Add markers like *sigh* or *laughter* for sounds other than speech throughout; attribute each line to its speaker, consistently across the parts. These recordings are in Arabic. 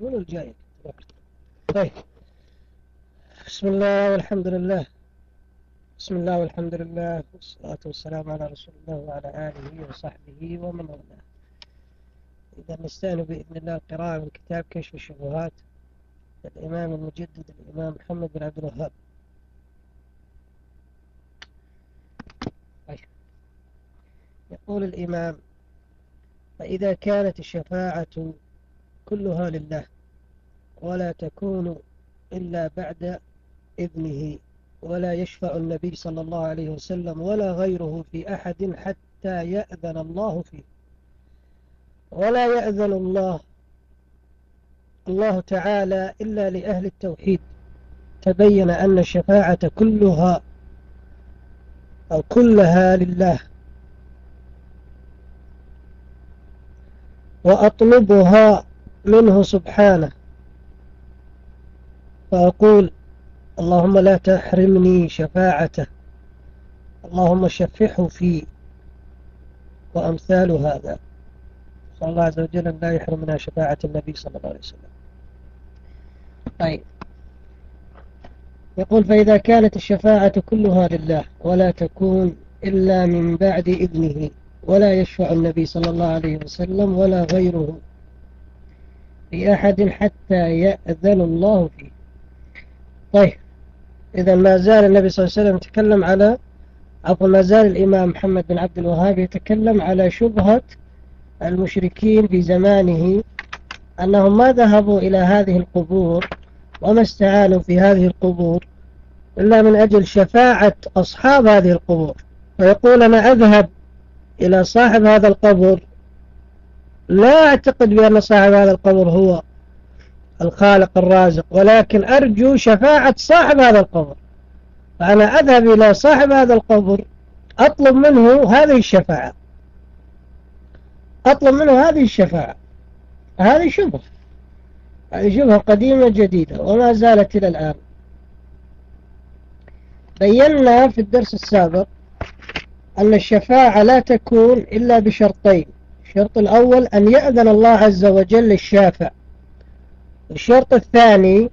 Speaker 1: من الجاي طيب. بسم الله والحمد لله. بسم الله والحمد لله والصلاة والسلام على رسول الله وعلى آله وصحبه ومن والاه. إذا نستأنف بإذن الله القراءة من كتاب كشف الشبهات للإمام المجدد الإمام محمد بن عبد الوهاب. طيب. يقول الإمام فإذا كانت الشفاعة كلها لله ولا تكون إلا بعد إذنه ولا يشفع النبي صلى الله عليه وسلم ولا غيره في أحد حتى يأذن الله فيه. ولا يأذن الله الله تعالى إلا لأهل التوحيد. تبين أن الشفاعة كلها أو كلها لله. وأطلبها منه سبحانه. فأقول اللهم لا تحرمني شفاعته. اللهم شفحه في وأمثال هذا. صلى الله عز وجل لا يحرمنا شفاعة النبي صلى الله عليه وسلم. طيب. يقول فإذا كانت الشفاعة كلها لله ولا تكون إلا من بعد إذنه ولا يشفع النبي صلى الله عليه وسلم ولا غيره. في أحد حتى يأذن الله فيه. طيب إذا ما زال النبي صلى الله عليه وسلم يتكلم على عفوا ما زال الإمام محمد بن عبد الوهاب يتكلم على شبهة المشركين في زمانه أنهم ما ذهبوا إلى هذه القبور وما استعانوا في هذه القبور إلا من أجل شفاعة أصحاب هذه القبور. فيقول أنا أذهب إلى صاحب هذا القبر لا أعتقد بأن صاحب هذا القبر هو الخالق الرازق ولكن أرجو شفاعة صاحب هذا القبر. فأنا أذهب إلى صاحب هذا القبر أطلب منه هذه الشفاعة. أطلب منه هذه الشفاعة. هذه شبهة. هذه شبهة قديمة جديدة وما زالت إلى الآن. بينا في الدرس السابق أن الشفاعة لا تكون إلا بشرطين. الشرط الأول أن يأذن الله عز وجل الشافع. الشرط الثاني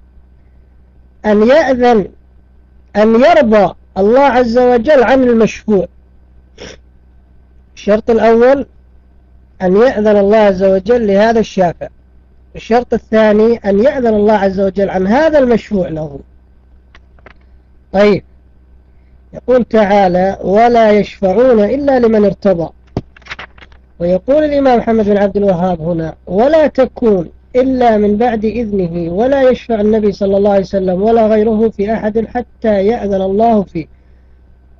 Speaker 1: أن يأذن أن يرضى الله عز وجل عن المشفوع. الشرط الأول أن يأذن الله عز وجل لهذا الشافع. الشرط الثاني أن يأذن الله عز وجل عن هذا المشفوع له. طيب يقول تعالى ولا يشفعون إلا لمن ارتضى. ويقول الإمام محمد بن عبد الوهاب هنا ولا تكون إلا من بعد إذنه ولا يشفع النبي صلى الله عليه وسلم ولا غيره في أحد حتى يأذن الله فيه.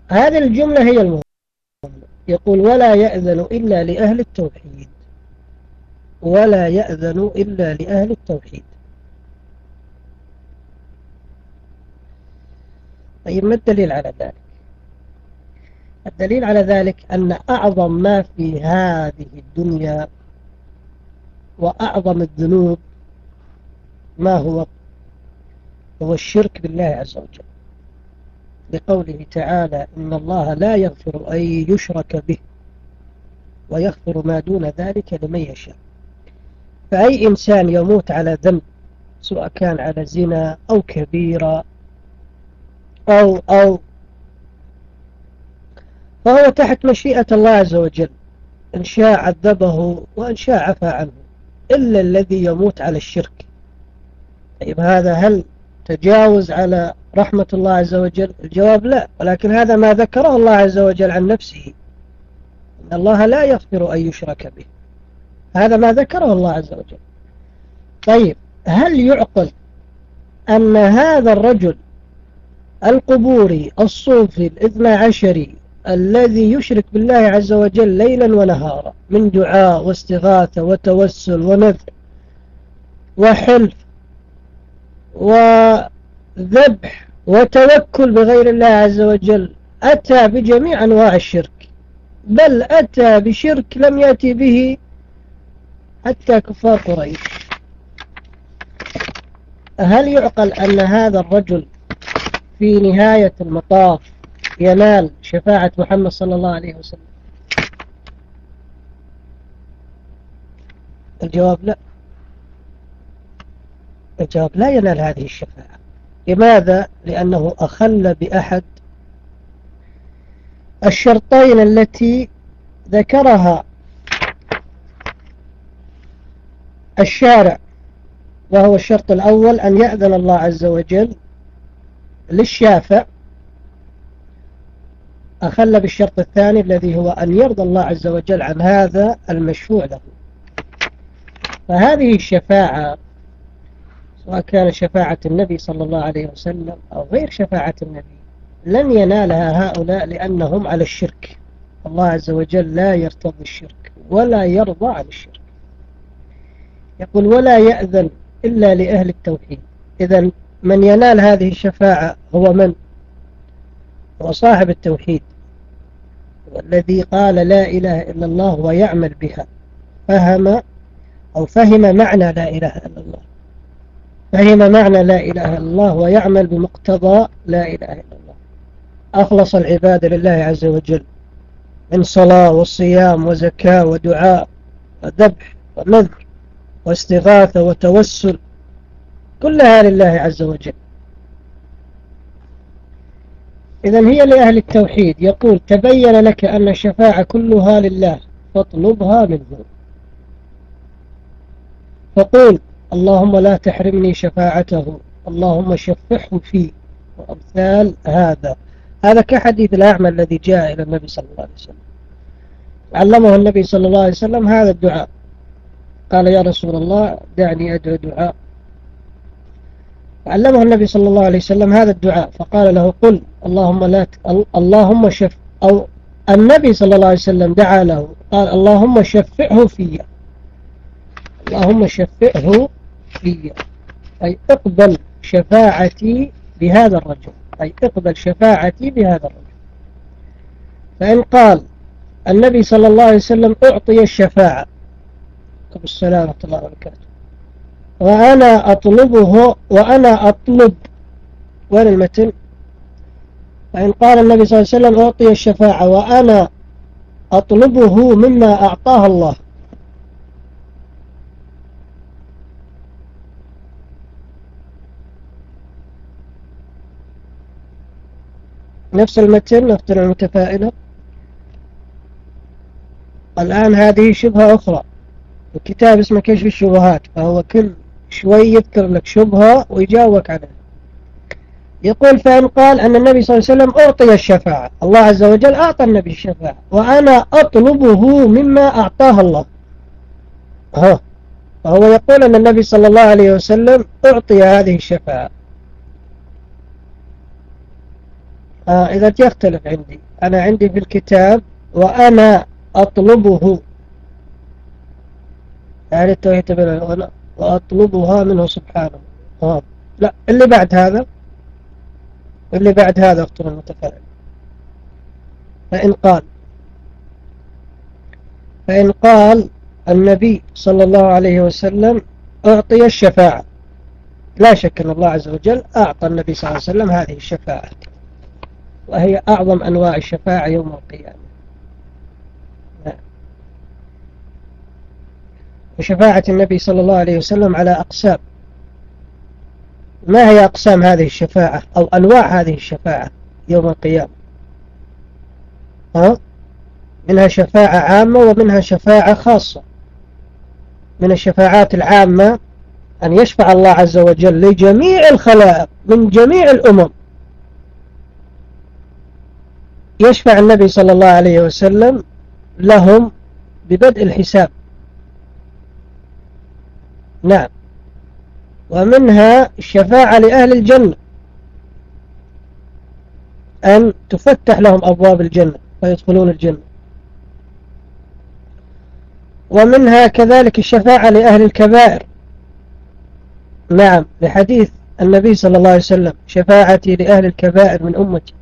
Speaker 1: هذه الجملة هي المهمة يقول ولا يأذن إلا لأهل التوحيد. ولا يأذن إلا لأهل التوحيد. طيب ما الدليل على ذلك؟ الدليل على ذلك أن أعظم ما في هذه الدنيا وأعظم الذنوب ما هو؟ هو الشرك بالله عز وجل. لقوله تعالى إن الله لا يغفر أن يشرك به ويغفر ما دون ذلك لمن يشاء. فأي إنسان يموت على ذنب سواء كان على زنا أو كبيرة أو أو فهو تحت مشيئة الله عز وجل. إن شاء عذبه وإن شاء عفى عنه. إلا الذي يموت على الشرك. طيب هذا هل تجاوز على رحمة الله عز وجل؟ الجواب لا. ولكن هذا ما ذكره الله عز وجل عن نفسه. إن الله لا يغفر أن يشرك به. هذا ما ذكره الله عز وجل. طيب هل يعقل أن هذا الرجل القبوري الصوفي الإثنى عشري الذي يشرك بالله عز وجل ليلا ونهارا من دعاء واستغاثة وتوسل ونذر وحلف وذبح وتوكل بغير الله عز وجل أتى بجميع أنواع الشرك بل أتى بشرك لم يأتي به حتى كفار قريش. هل يعقل أن هذا الرجل في نهاية المطاف ينال شفاعة محمد صلى الله عليه وسلم. الجواب لا. الجواب لا ينال هذه الشفاعة. لماذا؟ لأنه أخل بأحد الشرطين التي ذكرها الشارع وهو الشرط الأول أن يأذن الله عز وجل للشافع أخل بالشرط الثاني الذي هو أن يرضى الله عز وجل عن هذا المشفوع له. فهذه الشفاعة سواء كان شفاعة النبي صلى الله عليه وسلم أو غير شفاعة النبي لن ينالها هؤلاء لأنهم على الشرك. الله عز وجل لا يرتضي الشرك ولا يرضى عن الشرك. يقول ولا يأذن إلا لأهل التوحيد. إذا من ينال هذه الشفاعة هو من؟ هو صاحب التوحيد والذي قال لا إله إلا الله ويعمل بها فهم أو فهم معنى لا إله إلا الله. فهم معنى لا إله إلا الله ويعمل بمقتضى لا إله إلا الله. أخلص العبادة لله عز وجل من صلاة وصيام وزكاة ودعاء وذبح ونذر واستغاثة وتوسل كلها لله عز وجل. إذا هي لأهل التوحيد. يقول تبين لك أن الشفاعة كلها لله فاطلبها منه فقول اللهم لا تحرمني شفاعته اللهم شفحه فيه وأمثال هذا. هذا كحديث الأعمى الذي جاء إلى النبي صلى الله عليه وسلم. علمه النبي صلى الله عليه وسلم هذا الدعاء. قال يا رسول الله دعني أدعو دعاء. علمه النبي صلى الله عليه وسلم هذا الدعاء فقال له قل اللهم لا. اللهم شف أو النبي صلى الله عليه وسلم دعا له قال اللهم شفعه فيا اللهم شفعه فيا أي اقبل شفاعتي بهذا الرجل أي اقبل شفاعتي بهذا الرجل. فإن قال النبي صلى الله عليه وسلم أعطي الشفاعة. السلام ورحمة الله وبركاته. وأنا أطلبه وأنا أطلب. وين المتن؟ فإن قال النبي صلى الله عليه وسلم أعطي الشفاعة وأنا أطلبه مما أعطاه الله. نفس المتن نفس المتفائلة. الآن هذه شبهة أخرى. الكتاب اسمه كشف الشبهات فهو كل شوي يذكر لك شبهة ويجاوبك عنها يقول فإن قال أن النبي صلى الله عليه وسلم أعطي الشفاعة. الله عز وجل أعطى النبي الشفاعة. وأنا أطلبه مما أعطاه الله. ها. فهو يقول أن النبي صلى الله عليه وسلم أعطي هذه الشفاعة. آه إذا يختلف عندي. أنا عندي في الكتاب وأنا أطلبه. يعني التوحيد وأطلبها منه سبحانه. آه. لا اللي بعد هذا اللي بعد هذا اختر المتفاعل فإن قال فإن قال النبي صلى الله عليه وسلم أعطي الشفاعة. لا شك أن الله عز وجل أعطى النبي صلى الله عليه وسلم هذه الشفاعة وهي أعظم أنواع الشفاعة يوم القيامة. وشفاعة النبي صلى الله عليه وسلم على أقسام. ما هي أقسام هذه الشفاعة؟ أو أنواع هذه الشفاعة يوم القيامة؟ ها؟ منها شفاعة عامة ومنها شفاعة خاصة. من الشفاعات العامة أن يشفع الله عز وجل لجميع الخلائق من جميع الأمم. يشفع النبي صلى الله عليه وسلم لهم ببدء الحساب. نعم ومنها الشفاعة لأهل الجنة. أن تفتح لهم أبواب الجنة فيدخلون الجنة. ومنها كذلك الشفاعة لأهل الكبائر. نعم لحديث النبي صلى الله عليه وسلم شفاعتي لأهل الكبائر من أمتي.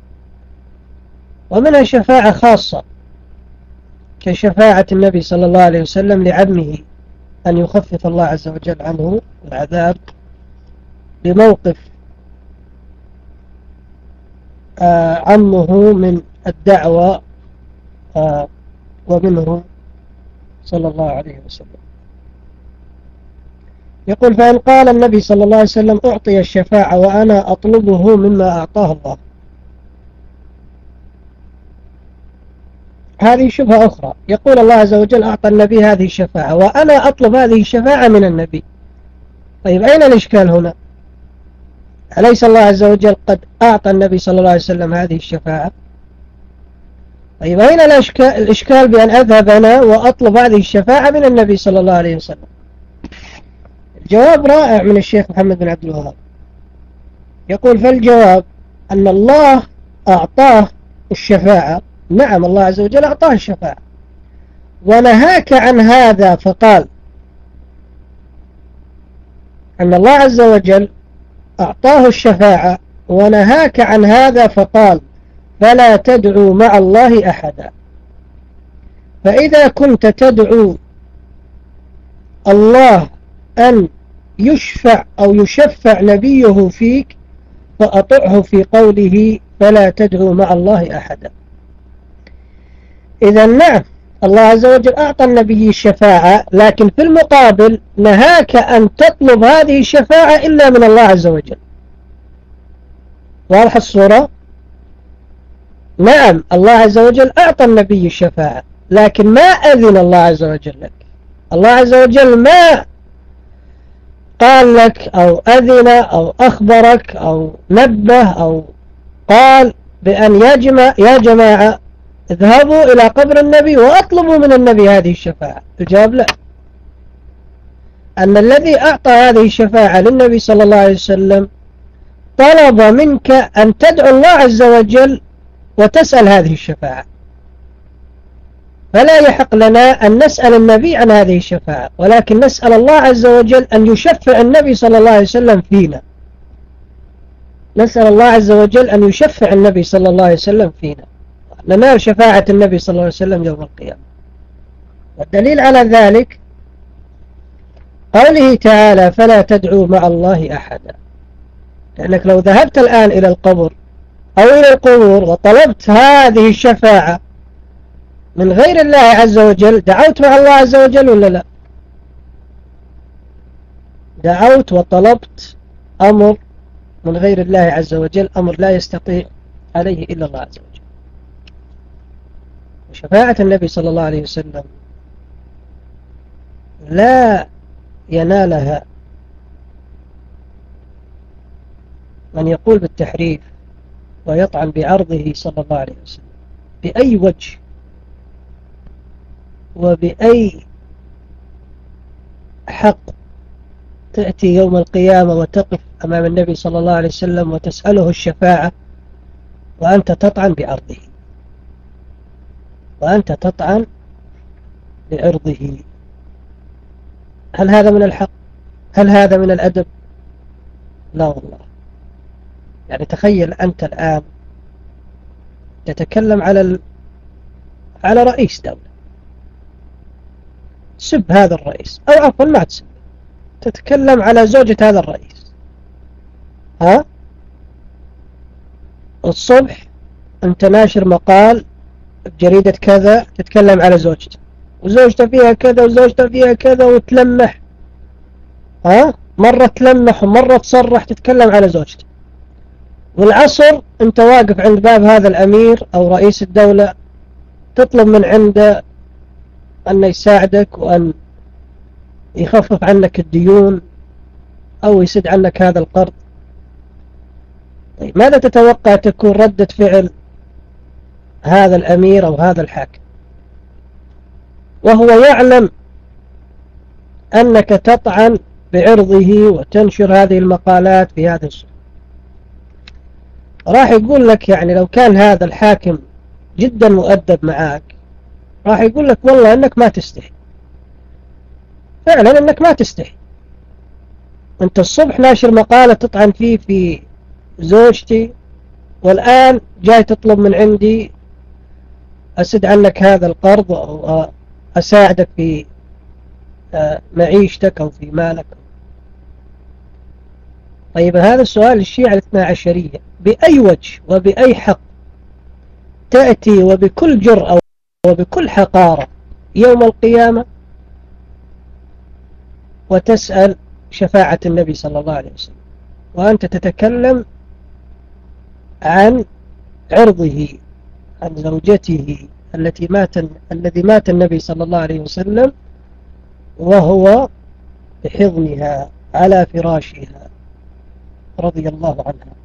Speaker 1: ومنها شفاعة خاصة كشفاعة النبي صلى الله عليه وسلم لعمه. أن يخفف الله عز وجل عنه العذاب بموقف آه عمه من الدعوة آه ومنه صلى الله عليه وسلم. يقول فإن قال النبي صلى الله عليه وسلم أعطي الشفاعة وأنا أطلبه مما أعطاه الله. هذه شبهة أخرى. يقول الله عز وجل أعطى النبي هذه الشفاعة وأنا أطلب هذه الشفاعة من النبي. طيب أين الإشكال هنا؟ أليس الله عز وجل قد أعطى النبي صلى الله عليه وسلم هذه الشفاعة؟ طيب أين الإشكال بأن أذهب أنا وأطلب هذه الشفاعة من النبي صلى الله عليه وسلم؟ جواب رائع من الشيخ محمد بن عبد الوهاب. يقول فالجواب أن الله أعطاه الشفاعة نعم الله عز وجل أعطاه الشفاعة ونهاك عن هذا فقال أن الله عز وجل أعطاه الشفاعة ونهاك عن هذا فقال فلا تدعوا مع الله أحدا. فإذا كنت تدعو الله أن يشفع أو يشفع نبيه فيك فأطعه في قوله فلا تدعو مع الله أحدا. إذا نعم الله عز وجل أعطى النبي الشفاعة لكن في المقابل نهاك أن تطلب هذه الشفاعة إلا من الله عز وجل. واضح الصورة؟ نعم الله عز وجل أعطى النبي الشفاعة لكن ما أذن الله عز وجل لك؟ الله عز وجل ما قال لك أو أذن أو أخبرك أو نبه أو قال بأن يا جماعة, يا جماعة اذهبوا إلى قبر النبي وأطلبوا من النبي هذه الشفاعة. الجواب لا. أن الذي أعطى هذه الشفاعة للنبي صلى الله عليه وسلم طلب منك أن تدعو الله عز وجل وتسأل هذه الشفاعة. فلا يحق لنا أن نسأل النبي عن هذه الشفاعة ولكن نسأل الله عز وجل أن يشفع النبي صلى الله عليه وسلم فينا. نسأل الله عز وجل أن يشفع النبي صلى الله عليه وسلم فينا. ننال شفاعة النبي صلى الله عليه وسلم يوم القيامة. والدليل على ذلك قوله تعالى فلا تدعوا مع الله أحدا. لأنك لو ذهبت الآن إلى القبر أو إلى القبور وطلبت هذه الشفاعة من غير الله عز وجل دعوت مع الله عز وجل ولا لا؟ دعوت وطلبت أمر من غير الله عز وجل أمر لا يستطيع عليه إلا الله عز وجل. وشفاعة النبي صلى الله عليه وسلم لا ينالها من يقول بالتحريف ويطعن بعرضه صلى الله عليه وسلم. بأي وجه وبأي حق تأتي يوم القيامة وتقف أمام النبي صلى الله عليه وسلم وتسأله الشفاعة وأنت تطعن بعرضه وأنت تطعن بعرضه هل هذا من الحق؟ هل هذا من الأدب؟ لا والله. يعني تخيل أنت الآن تتكلم على ال... على رئيس دولة. سب هذا الرئيس. أو عفوا ما تسب. تتكلم على زوجة هذا الرئيس. ها؟ الصبح أنت ناشر مقال بجريدة كذا تتكلم على زوجته. وزوجته فيها كذا وزوجته فيها كذا وتلمح. ها؟ مرة تلمح ومرة تصرح تتكلم على زوجته. والعصر انت واقف عند باب هذا الأمير أو رئيس الدولة تطلب من عنده أن يساعدك وأن يخفف عنك الديون أو يسد عنك هذا القرض. طيب ماذا تتوقع تكون ردة فعل هذا الأمير أو هذا الحاكم. وهو يعلم أنك تطعن بعرضه وتنشر هذه المقالات في هذا السوق راح يقول لك يعني لو كان هذا الحاكم جدا مؤدب معاك راح يقول لك والله أنك ما تستحي. فعلا أنك ما تستحي. أنت الصبح ناشر مقالة تطعن فيه في زوجتي والآن جاي تطلب من عندي أسد عنك هذا القرض أو أساعدك في آه، معيشتك أو في مالك. طيب هذا السؤال للشيعة الاثنى عشرية. بأي وجه وبأي حق تأتي وبكل جرأة وبكل حقارة يوم القيامة وتسأل شفاعة النبي صلى الله عليه وسلم؟ وأنت تتكلم عن عرضه عن زوجته التي مات الذي مات النبي صلى الله عليه وسلم وهو بحضنها على فراشها رضي الله عنها.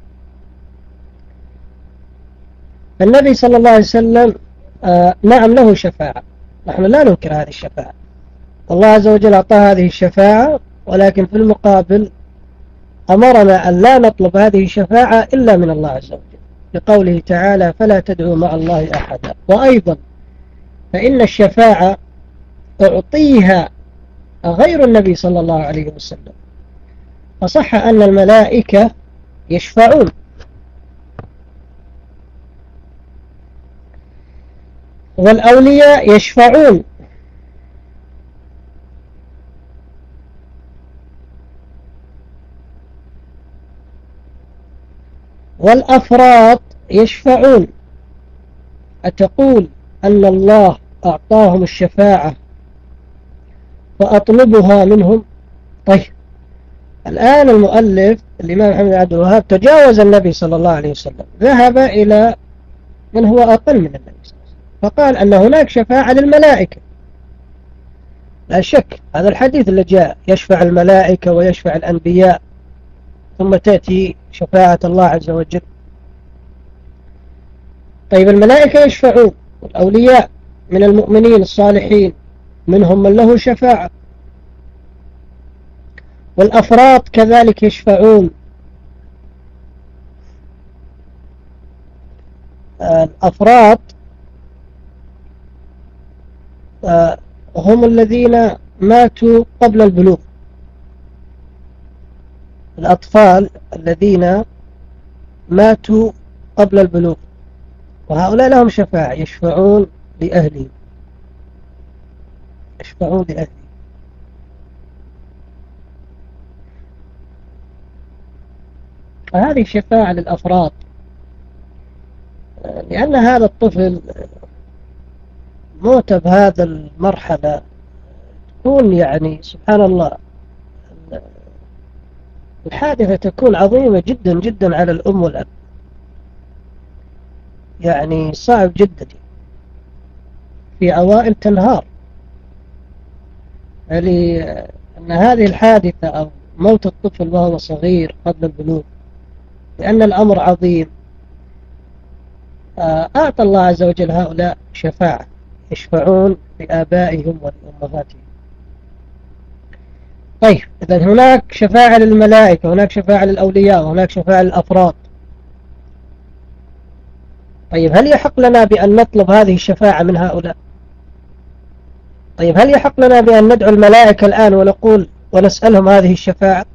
Speaker 1: النبي صلى الله عليه وسلم آه نعم له شفاعة. نحن لا ننكر هذه الشفاعة. الله عز وجل أعطى هذه الشفاعة ولكن في المقابل أمرنا أن لا نطلب هذه الشفاعة إلا من الله عز وجل. لقوله تعالى فلا تدعوا مع الله أحدا. وأيضا فإن الشفاعة أعطيها غير النبي صلى الله عليه وسلم. فصح أن الملائكة يشفعون. والأولياء يشفعون. والأفراد يشفعون. أتقول أن الله أعطاهم الشفاعة فأطلبها منهم. طيب الآن المؤلف الإمام محمد عبد الوهاب تجاوز النبي صلى الله عليه وسلم ذهب إلى من هو أقل من النبي صلى الله عليه وسلم فقال أن هناك شفاعة للملائكة. لا شك هذا الحديث اللي جاء يشفع الملائكة ويشفع الأنبياء. ثم تأتي شفاعة الله عز وجل. طيب الملائكة يشفعون والأولياء من المؤمنين الصالحين منهم من له شفاعة. والأفراد كذلك يشفعون. الأفراد آه، هم الذين ماتوا قبل البلوغ. الأطفال الذين ماتوا قبل البلوغ. وهؤلاء لهم شفاعة يشفعون لأهلهم. يشفعون لأهلهم. فهذه شفاعة للأفراد. لأن هذا الطفل موت بهذا المرحلة. تكون يعني سبحان الله الحادثة تكون عظيمة جدا جدا على الأم والأب. يعني صعب جدا. في أوائل تنهار. يعني أن هذه الحادثة أو موت الطفل وهو صغير قبل البلوغ لأن الأمر عظيم. آه، أعطى الله عز وجل هؤلاء شفاعة يشفعون لآبائهم ولأمهاتهم. طيب إذا هناك شفاعة للملائكة هناك شفاعة للأولياء وهناك شفاعة للأفراد. طيب هل يحق لنا بأن نطلب هذه الشفاعة من هؤلاء؟ طيب هل يحق لنا بأن ندعو الملائكة الآن ونقول ونسألهم هذه الشفاعة؟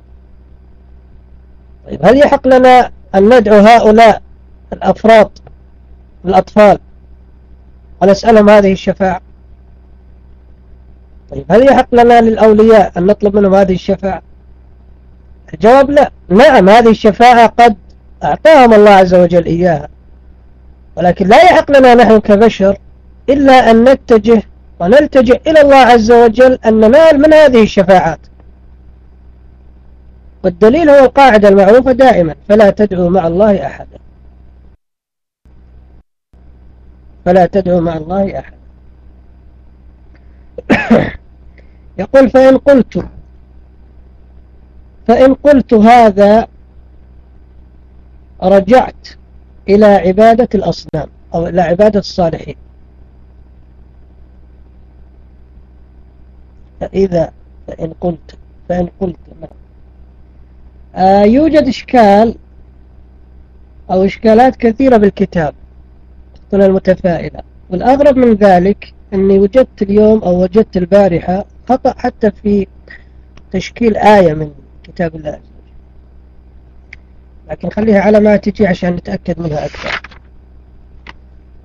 Speaker 1: طيب هل يحق لنا أن ندعو هؤلاء الأفراد الأطفال ونسألهم هذه الشفاعة؟ طيب هل يحق لنا للأولياء أن نطلب منهم هذه الشفاعة؟ الجواب لا. نعم هذه الشفاعة قد أعطاهم الله عز وجل إياها. ولكن لا يحق لنا نحن كبشر إلا أن نتجه ونلتجئ إلى الله عز وجل أن ننال من هذه الشفاعات. والدليل هو القاعدة المعروفة دائما فلا تدعو مع الله أحدا. فلا تدعو مع الله أحدا. *coughs* يقول فإن قلت فإن قلت هذا رجعت إلى عبادة الأصنام أو إلى عبادة الصالحين. فإذا فإن قلت فإن قلت آه يوجد إشكال أو إشكالات كثيرة بالكتاب من المتفائلة. والأغرب من ذلك أني وجدت اليوم أو وجدت البارحة خطأ حتى في تشكيل آية من كتاب الله لكن خليها على ما تجي عشان نتأكد منها أكثر.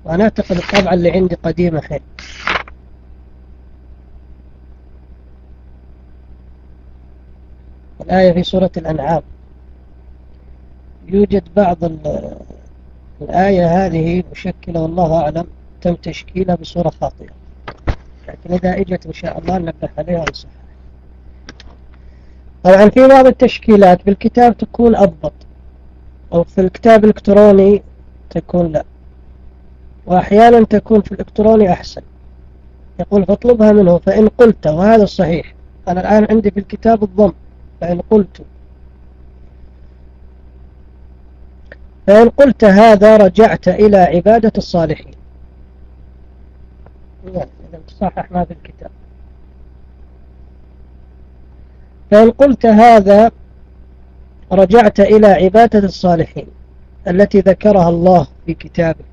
Speaker 1: وأنا أعتقد الطبعة اللي عندي قديمة حيل الآية في سورة الأنعام. يوجد بعض الآية هذه مشكلة والله أعلم تم تشكيلها بصورة خاطئة. لكن إذا إجت إن شاء الله نبه عليها ونصحها طبعا في بعض التشكيلات بالكتاب تكون أضبط أو في الكتاب الإلكتروني تكون لا. وأحيانا تكون في الإلكتروني أحسن. يقول فاطلبها منه فإن قلت وهذا الصحيح. أنا الآن عندي في الكتاب الضم فإن قلت. فإن قلت هذا رجعت إلى عبادة الصالحين. إذا تصحح ما في الكتاب. فإن قلت هذا رجعت إلى عبادة الصالحين التي ذكرها الله في كتابه.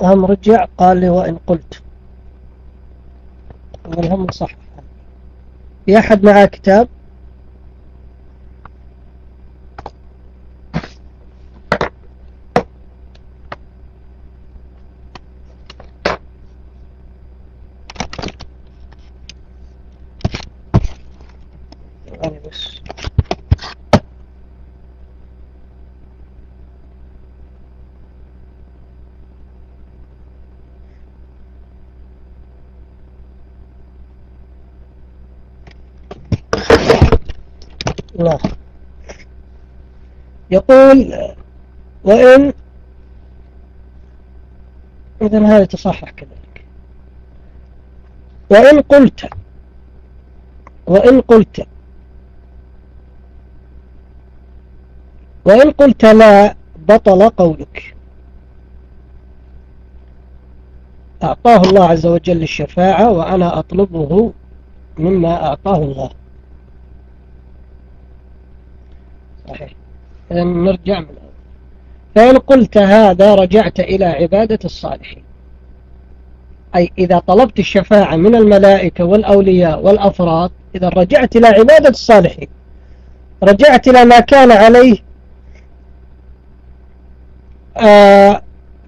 Speaker 1: هم رجع؟ قال لي وإن قلت. هم صح في أحد معاه كتاب الله يقول وإن إذا هذا تصحح كذلك. وإن قلت وإن قلت وإن قلت لا بطل قولك. أعطاه الله عز وجل الشفاعة وأنا أطلبه مما أعطاه الله. صحيح. نرجع من الأول فإن قلت هذا رجعت إلى عبادة الصالحين. أي إذا طلبت الشفاعة من الملائكة والأولياء والأفراد إذا رجعت إلى عبادة الصالحين. رجعت إلى ما كان عليه آه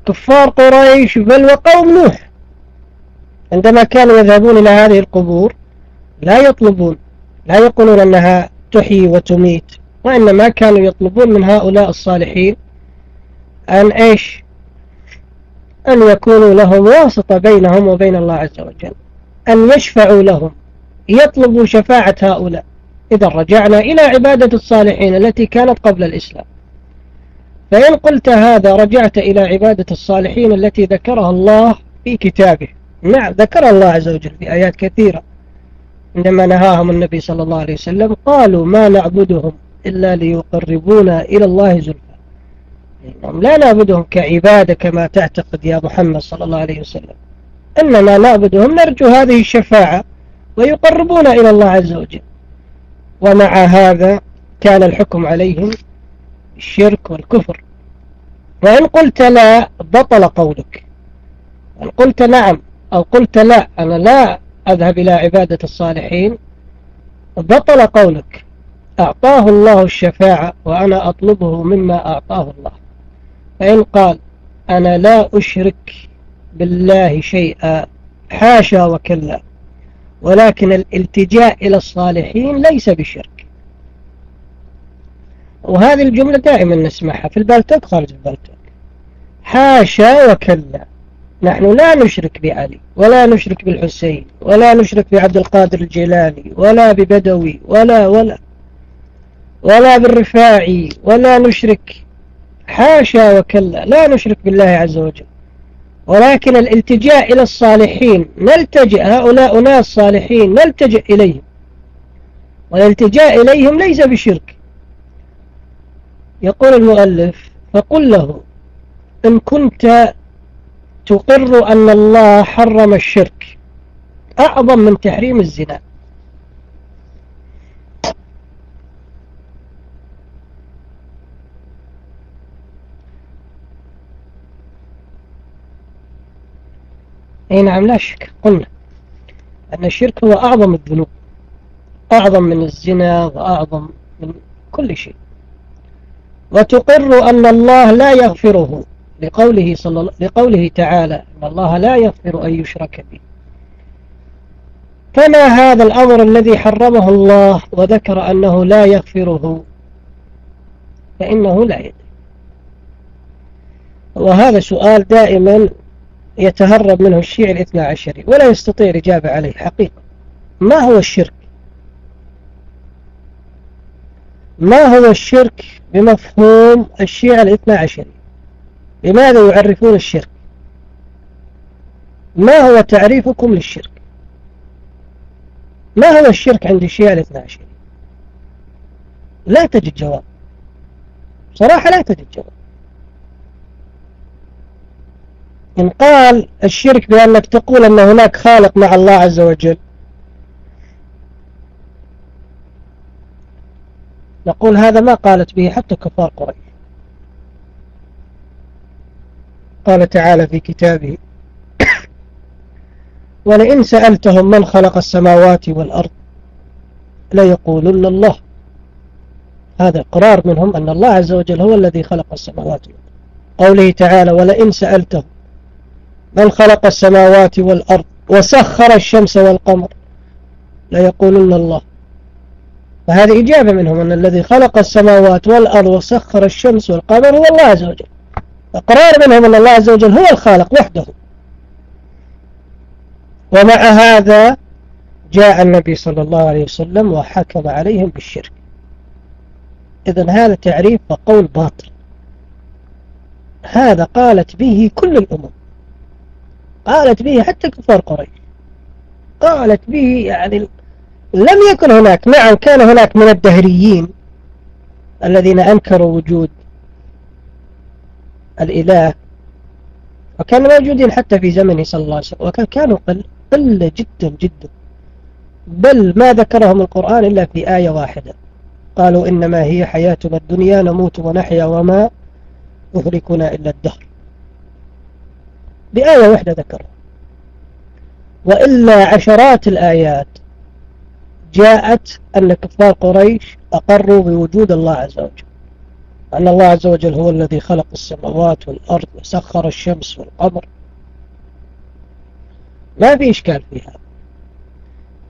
Speaker 1: كفار قريش بل وقوم نوح. عندما كانوا يذهبون إلى هذه القبور لا يطلبون لا يقولون أنها تحيي وتميت. وإنما كانوا يطلبون من هؤلاء الصالحين أن إيش؟ أن يكونوا لهم واسطة بينهم وبين الله عز وجل. أن يشفعوا لهم يطلبوا شفاعة هؤلاء. إذا رجعنا إلى عبادة الصالحين التي كانت قبل الإسلام. فإن قلت هذا رجعت إلى عبادة الصالحين التي ذكرها الله في كتابه. نعم ذكر الله عز وجل في آيات كثيرة. عندما نهاهم النبي صلى الله عليه وسلم قالوا ما نعبدهم إلا ليقربونا إلى الله زلفى. لا نعبدهم كعبادة كما تعتقد يا محمد صلى الله عليه وسلم. إنما نعبدهم نرجو هذه الشفاعة ويقربونا إلى الله عز وجل. ومع هذا كان الحكم عليهم الشرك والكفر. وإن قلت لا بطل قولك. وإن قلت نعم أو قلت لا أنا لا أذهب إلى عبادة الصالحين بطل قولك. أعطاه الله الشفاعة وأنا أطلبه مما أعطاه الله. فإن قال أنا لا أشرك بالله شيئا حاشا وكلا ولكن الالتجاء إلى الصالحين ليس بشرك. وهذه الجملة دائما نسمعها في البالتوك خارج البالتوك حاشا وكلا نحن لا نشرك بعلي ولا نشرك بالحسين ولا نشرك بعبد القادر الجيلاني ولا ببدوي ولا ولا. ولا بالرفاعي ولا نشرك. حاشا وكلا لا نشرك بالله عز وجل. ولكن الالتجاء إلى الصالحين نلتجئ هؤلاء ناس صالحين نلتجئ إليهم. والالتجاء إليهم ليس بشرك. يقول المؤلف فقل له إن كنت تقر أن الله حرم الشرك أعظم من تحريم الزنا. أي نعم لا شك. قلنا أن الشرك هو أعظم الذنوب أعظم من الزنا وأعظم من كل شيء. وتقر أن الله لا يغفره لقوله, صلى لقوله تعالى أن الله لا يغفر أن يشرك به. فما هذا الأمر الذي حرمه الله وذكر أنه لا يغفره؟ فإنه لا يدري. وهذا سؤال دائما يتهرب منه الشيعي الاثنى عشري ولا يستطيع الإجابة عليه حقيقة ما هو الشرك؟ ما هو الشرك بمفهوم الشيعة الاثنى عشري؟ لماذا يعرفون الشرك؟ ما هو تعريفكم للشرك؟ ما هو الشرك عند الشيعة الاثنى عشري؟ لا تجد جواب. صراحة لا تجد جواب. إن قال الشرك بأنك تقول أن هناك خالق مع الله عز وجل. نقول هذا ما قالت به حتى كفار قريش. قال تعالى في كتابه *coughs* ولئن سألتهم من خلق السماوات والأرض ليقولن الله. هذا قرار منهم أن الله عز وجل هو الذي خلق السماوات والأرض. قوله تعالى ولئن سألتهم من خلق السماوات والأرض وسخر الشمس والقمر ليقولن الله. فهذه إجابة منهم أن الذي خلق السماوات والأرض وسخر الشمس والقمر هو الله عز وجل. إقرار منهم أن الله عز وجل هو الخالق وحده. ومع هذا جاء النبي صلى الله عليه وسلم وحكم عليهم بالشرك. إذن هذا تعريف وقول باطل. هذا قالت به كل الأمم. قالت به حتى كفار قريش. قالت به يعني لم يكن هناك نعم كان هناك من الدهريين الذين أنكروا وجود الإله وكانوا موجودين حتى في زمنه صلى الله عليه وسلم وكان كانوا قل قلة جدا جدا. بل ما ذكرهم القرآن إلا في آية واحدة. قالوا إنما هي حياتنا الدنيا نموت ونحيا وما يهلكنا إلا الدهر. بآية واحدة ذكرها وإلا عشرات الآيات جاءت أن كفار قريش أقروا بوجود الله عز وجل. أن الله عز وجل هو الذي خلق السماوات والأرض وسخر الشمس والقمر. ما في إشكال في هذا.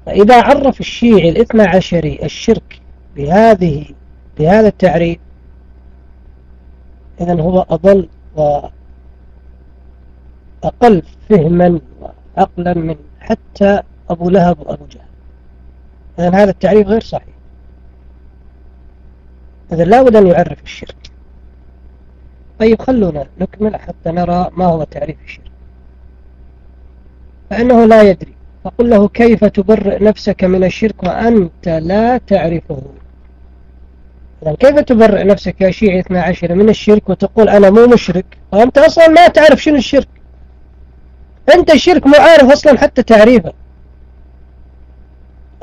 Speaker 1: فإذا عرف الشيعي الاثنى عشري الشرك بهذه بهذا التعريف إذن هو أضل وأقل فهما وعقلا من حتى أبو لهب وأبو جهل. إذن هذا التعريف غير صحيح. إذا لا بد أن يعرف الشرك. طيب خلونا نكمل حتى نرى ما هو تعريف الشرك. فإنه لا يدري. فقل له كيف تبرئ نفسك من الشرك وأنت لا تعرفه؟ إذا كيف تبرئ نفسك يا شيعي 12 من الشرك وتقول أنا مو مشرك؟ وأنت أصلا ما تعرف شنو الشرك. أنت الشرك مو عارف أصلا حتى تعريفه.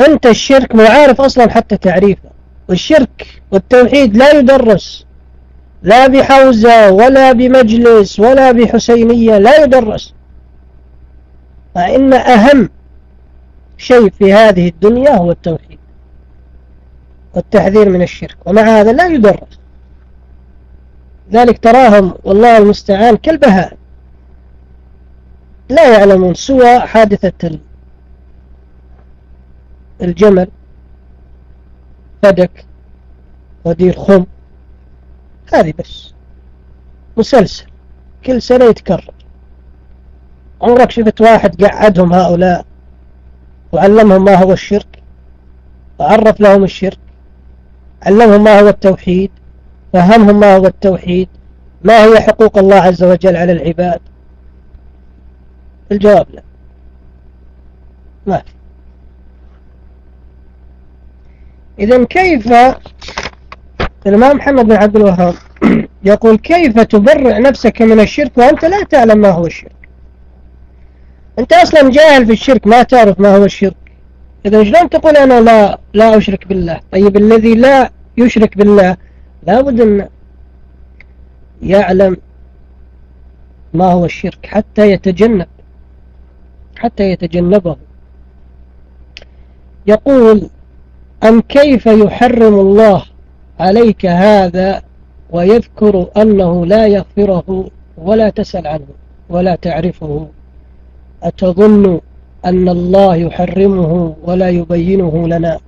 Speaker 1: أنت الشرك مو عارف أصلا حتى تعريفه. والشرك والتوحيد لا يدرس لا بحوزة ولا بمجلس ولا بحسينية لا يدرس. فإن أهم شيء في هذه الدنيا هو التوحيد والتحذير من الشرك ومع هذا لا يدرس. ذلك تراهم والله المستعان كالبهائم. لا يعلمون سوى حادثة الجمل فدك ودير خم هذه بس مسلسل كل سنة يتكرر. عمرك شفت واحد قعدهم هؤلاء وعلمهم ما هو الشرك؟ وعرف لهم الشرك؟ علمهم ما هو التوحيد؟ فهمهم ما هو التوحيد؟ ما هي حقوق الله عز وجل على العباد؟ الجواب لا. ما في. إذا كيف الإمام محمد بن عبد الوهاب *clears throat* يقول كيف تبرع نفسك من الشرك وأنت لا تعلم ما هو الشرك؟ أنت أصلا جاهل في الشرك ما تعرف ما هو الشرك. إذا شلون تقول أنا لا لا أشرك بالله؟ طيب الذي لا يشرك بالله لابد أن يعلم ما هو الشرك حتى يتجنب حتى يتجنبه. يقول أم كيف يحرم الله عليك هذا ويذكر أنه لا يغفره ولا تسأل عنه ولا تعرفه؟ أتظن أن الله يحرمه ولا يبينه لنا؟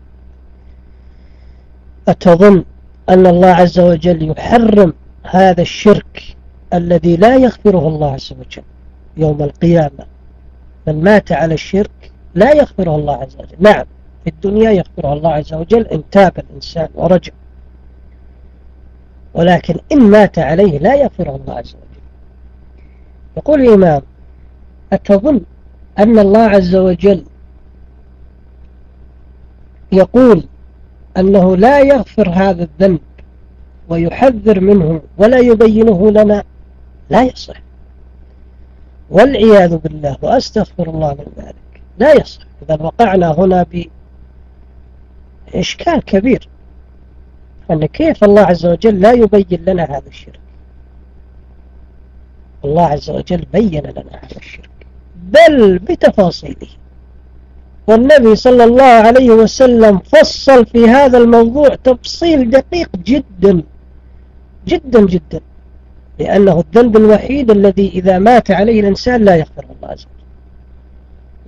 Speaker 1: أتظن أن الله عز وجل يحرم هذا الشرك الذي لا يغفره الله عز وجل يوم القيامة. من مات على الشرك لا يغفره الله عز وجل. نعم في الدنيا يغفرها الله عز وجل إن تاب الإنسان ورجع. ولكن إن مات عليه لا يغفره الله عز وجل. يقول الإمام أتظن أن الله عز وجل يقول أنه لا يغفر هذا الذنب ويحذر منه ولا يبينه لنا؟ لا يصح. والعياذ بالله وأستغفر الله من ذلك. لا يصح. إذا وقعنا هنا بإشكال كبير أن كيف الله عز وجل لا يبين لنا هذا الشرك؟ الله عز وجل بين لنا هذا الشرك بل بتفاصيله. والنبي صلى الله عليه وسلم فصل في هذا الموضوع تفصيل دقيق جدا جدا جدا. لأنه الذنب الوحيد الذي إذا مات عليه الإنسان لا يغفر الله عز وجل.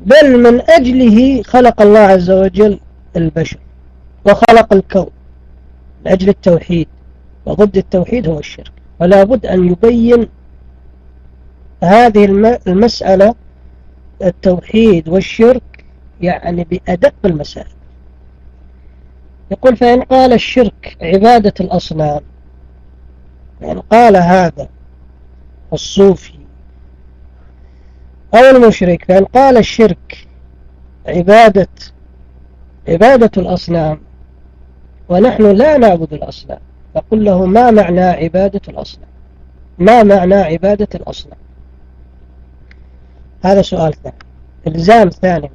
Speaker 1: بل من أجله خلق الله عز وجل البشر وخلق الكون من أجل التوحيد وضد التوحيد هو الشرك. ولا بد أن يبين هذه المسألة التوحيد والشرك يعني بأدق المسائل. يقول فإن قال الشرك عبادة الأصنام فإن قال هذا الصوفي أو المشرك فإن قال الشرك عبادة عبادة الأصنام ونحن لا نعبد الأصنام فقل له ما معنى عبادة الأصنام؟ ما معنى عبادة الأصنام؟ هذا سؤال ثاني. إلزام ثاني.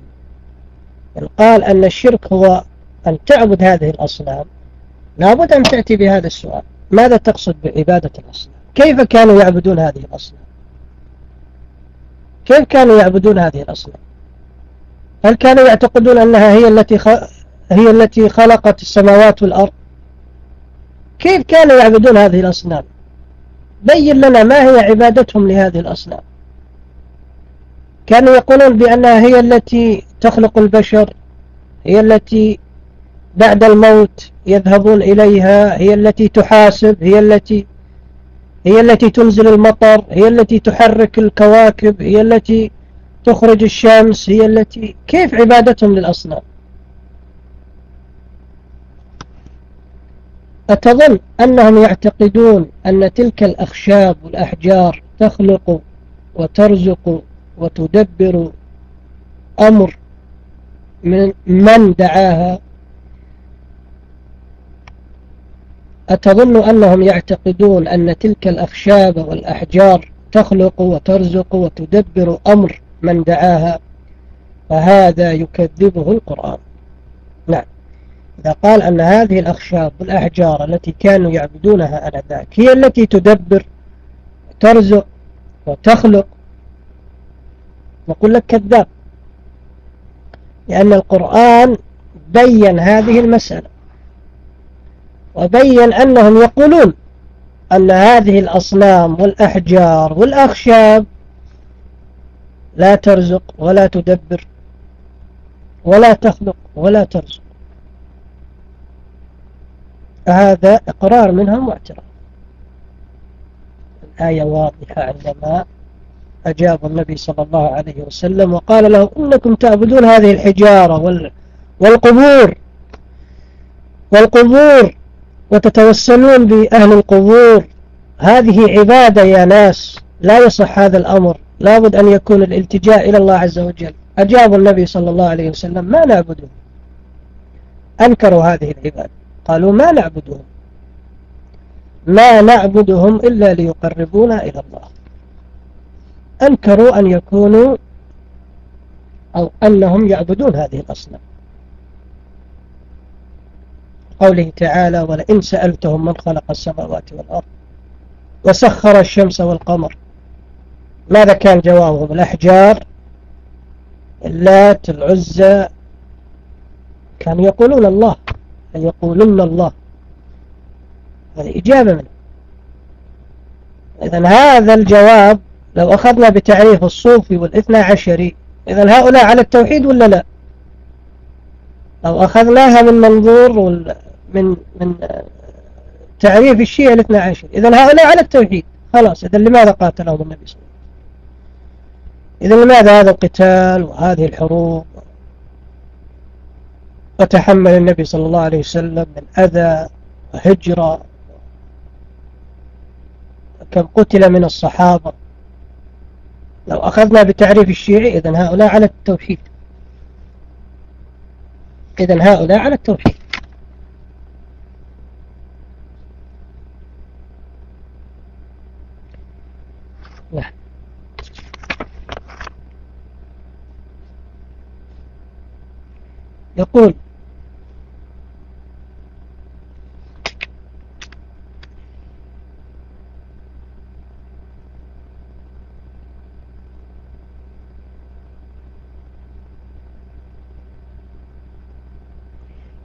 Speaker 1: قال أن الشرك هو أن تعبد هذه الأصنام لابد أن تأتي بهذا السؤال. ماذا تقصد بعبادة الأصنام؟ كيف كانوا يعبدون هذه الأصنام؟ كيف كانوا يعبدون هذه الأصنام؟ هل كانوا يعتقدون أنها هي التي خ... هي التي خلقت السماوات والأرض؟ كيف كانوا يعبدون هذه الأصنام؟ بين لنا ما هي عبادتهم لهذه الأصنام؟ كانوا يقولون بأنها هي التي تخلق البشر هي التي بعد الموت يذهبون إليها هي التي تحاسب هي التي هي التي تنزل المطر هي التي تحرك الكواكب هي التي تخرج الشمس هي التي كيف عبادتهم للأصنام؟ أتظن أنهم يعتقدون أن تلك الأخشاب والأحجار تخلق وترزق وتدبر أمر من من دعاها أتظن أنهم يعتقدون أن تلك الأخشاب والأحجار تخلق وترزق وتدبر أمر من دعاها فهذا يكذبه القرآن. نعم. إذا قال أن هذه الأخشاب والأحجار التي كانوا يعبدونها آنذاك هي التي تدبر وترزق وتخلق نقول لك كذاب. لأن القرآن بين هذه المسألة. وبين أنهم يقولون أن هذه الأصنام والأحجار والأخشاب لا ترزق ولا تدبر ولا تخلق ولا ترزق. هذا إقرار منهم واعتراف الآية واضحة عندما أجاب النبي صلى الله عليه وسلم وقال له إنكم تعبدون هذه الحجارة والقبور والقبور وتتوسلون بأهل القبور. هذه عبادة يا ناس لا يصح هذا الأمر. لابد أن يكون الالتجاء إلى الله عز وجل. أجاب النبي صلى الله عليه وسلم ما نعبدهم أنكروا هذه العبادة. قالوا ما نعبدهم. ما نعبدهم إلا ليقربونا إلى الله. أنكروا أن يكونوا أو أنهم يعبدون هذه الأصنام. قوله تعالى ولئن سألتهم من خلق السماوات والأرض وسخر الشمس والقمر ماذا كان جوابهم؟ الأحجار اللات العزة كانوا يقولون الله يقولون الله. هذه إجابة منه. إذن هذا الجواب لو أخذنا بتعريف الصوفي والاثنى عشري إذن هؤلاء على التوحيد ولا لا؟ لو أخذناها من منظور من من تعريف الشيعة الاثنى عشر. إذا هؤلاء على التوحيد. خلاص إذا لماذا قاتلهم النبي صلى الله عليه وسلم؟ إذا لماذا هذا القتال وهذه الحروب؟ وتحمل النبي صلى الله عليه وسلم من أذى وهجرة. كم قتل من الصحابة. لو أخذنا بتعريف الشيعي إذن هؤلاء على التوحيد. إذن هؤلاء على التوحيد نعم يقول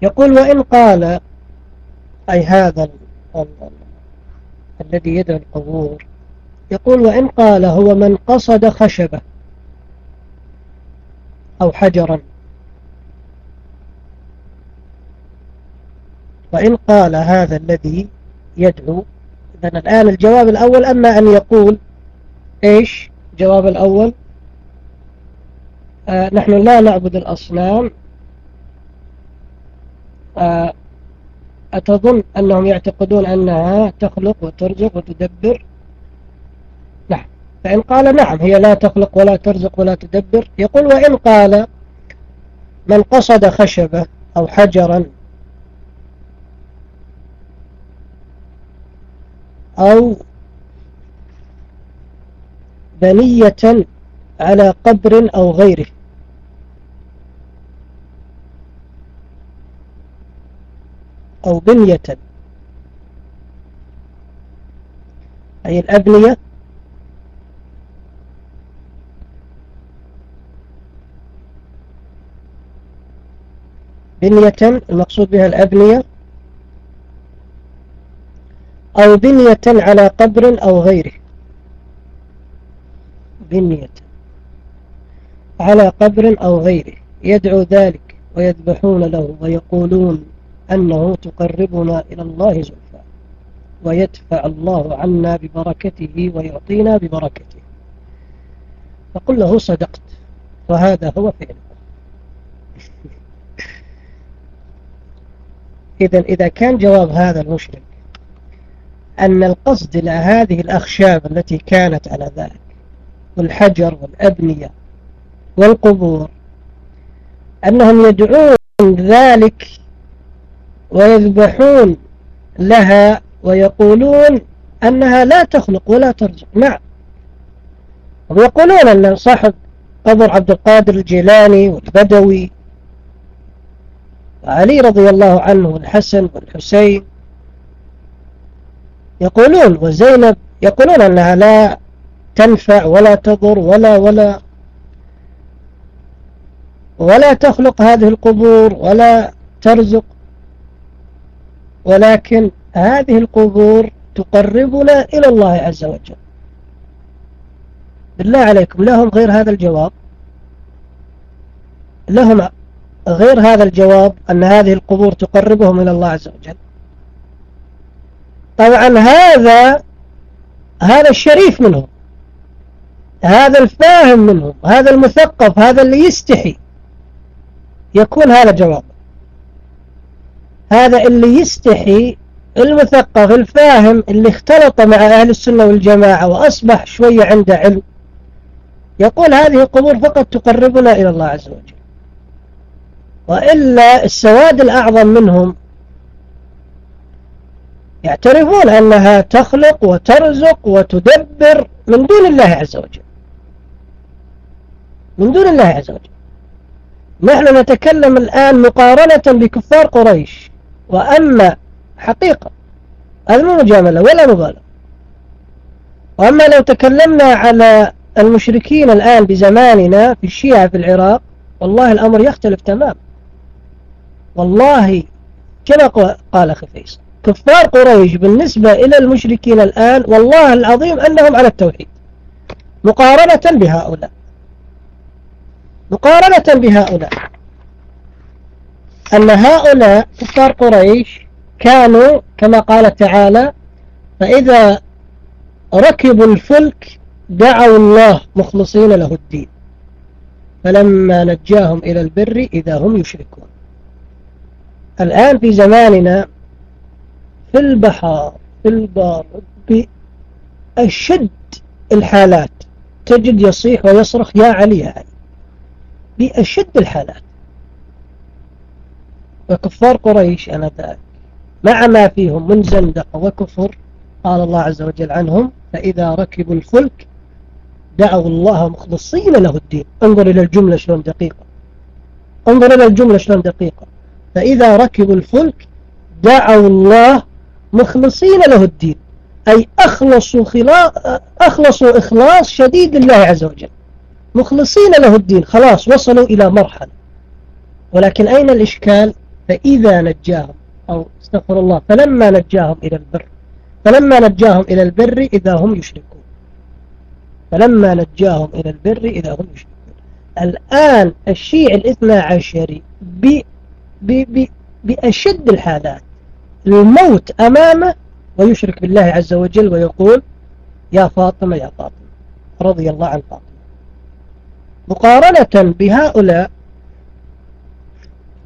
Speaker 1: يقول وإن قال أي هذا ال ال ال الذي يدعو القبور يقول وإن قال هو من قصد خشبة أو حجرا. وإن قال هذا الذي يدعو إذن الآن الجواب الأول أما أن يقول إيش جواب الأول؟ آه نحن لا نعبد الأصنام. آه أتظن أنهم يعتقدون أنها تخلق وترزق وتدبر؟ نعم. فإن قال نعم هي لا تخلق ولا ترزق ولا تدبر. يقول وإن قال من قصد خشبة أو حجرا أو بنية على قبر أو غيره. أو بنية. أي الأبنية. بنية المقصود بها الأبنية. أو بنية على قبر أو غيره. بنية على قبر أو غيره. يدعو ذلك ويذبحون له ويقولون أنه تقربنا إلى الله زلفى ويدفع الله عنا ببركته ويعطينا ببركته. فقل له صدقت وهذا هو فعل *laughs* إذا إذا كان جواب هذا المشرك أن القصد إلى هذه الأخشاب التي كانت على ذلك والحجر والأبنية والقبور أنهم يدعون ذلك ويذبحون لها ويقولون أنها لا تخلق ولا ترزق. نعم. ويقولون أن صاحب قبر عبد القادر الجيلاني والبدوي وعلي رضي الله عنه والحسن والحسين يقولون وزينب يقولون أنها لا تنفع ولا تضر ولا ولا ولا تخلق هذه القبور ولا ترزق ولكن هذه القبور تقربنا إلى الله عز وجل. بالله عليكم لهم غير هذا الجواب؟ لهم غير هذا الجواب أن هذه القبور تقربهم إلى الله عز وجل؟ طبعا هذا هذا الشريف منهم هذا الفاهم منهم هذا المثقف هذا اللي يستحي يكون هذا جواب. هذا اللي يستحي المثقف الفاهم اللي اختلط مع أهل السنة والجماعة وأصبح شوية عنده علم يقول هذه القبور فقط تقربنا إلى الله عز وجل. وإلا السواد الأعظم منهم يعترفون أنها تخلق وترزق وتدبر من دون الله عز وجل. من دون الله عز وجل. نحن نتكلم الآن مقارنة بكفار قريش وأما حقيقة هذا مو مجاملة ولا مبالغة. وأما لو تكلمنا على المشركين الآن بزماننا في الشيعة في العراق والله الأمر يختلف تمام والله كما قال أخي فيصل كفار قريش بالنسبة إلى المشركين الآن والله العظيم أنهم على التوحيد. مقارنة بهؤلاء. مقارنة بهؤلاء. أن هؤلاء كفار قريش كانوا كما قال تعالى فإذا ركبوا الفلك دعوا الله مخلصين له الدين. فلما نجاهم إلى البر إذا هم يشركون. الآن في زماننا في البحر في البر بأشد الحالات. تجد يصيح ويصرخ يا علي يا علي. بأشد الحالات. وكفار قريش أنذاك. مع ما فيهم من زندقة وكفر قال الله عز وجل عنهم فإذا ركبوا الفلك دعوا الله مخلصين له الدين. انظر إلى الجملة شلون دقيقة. انظر إلى الجملة شلون دقيقة. فإذا ركبوا الفلك دعوا الله مخلصين له الدين. أي أخلصوا, خلا... أخلصوا إخلاص شديد لله عز وجل. مخلصين له الدين. خلاص وصلوا إلى مرحلة. ولكن أين الإشكال؟ فإذا نجاهم أو استغفر الله فلما نجاهم إلى البر فلما نجاهم إلى البر إذا هم يشركون. فلما نجاهم إلى البر إذا هم يشركون. الآن الشيع الاثنى عشري ب... ب... ب... بأشد الحالات. الموت أمامه ويشرك بالله عز وجل ويقول يا فاطمة يا فاطمة. رضي الله عن فاطمة. مقارنة بهؤلاء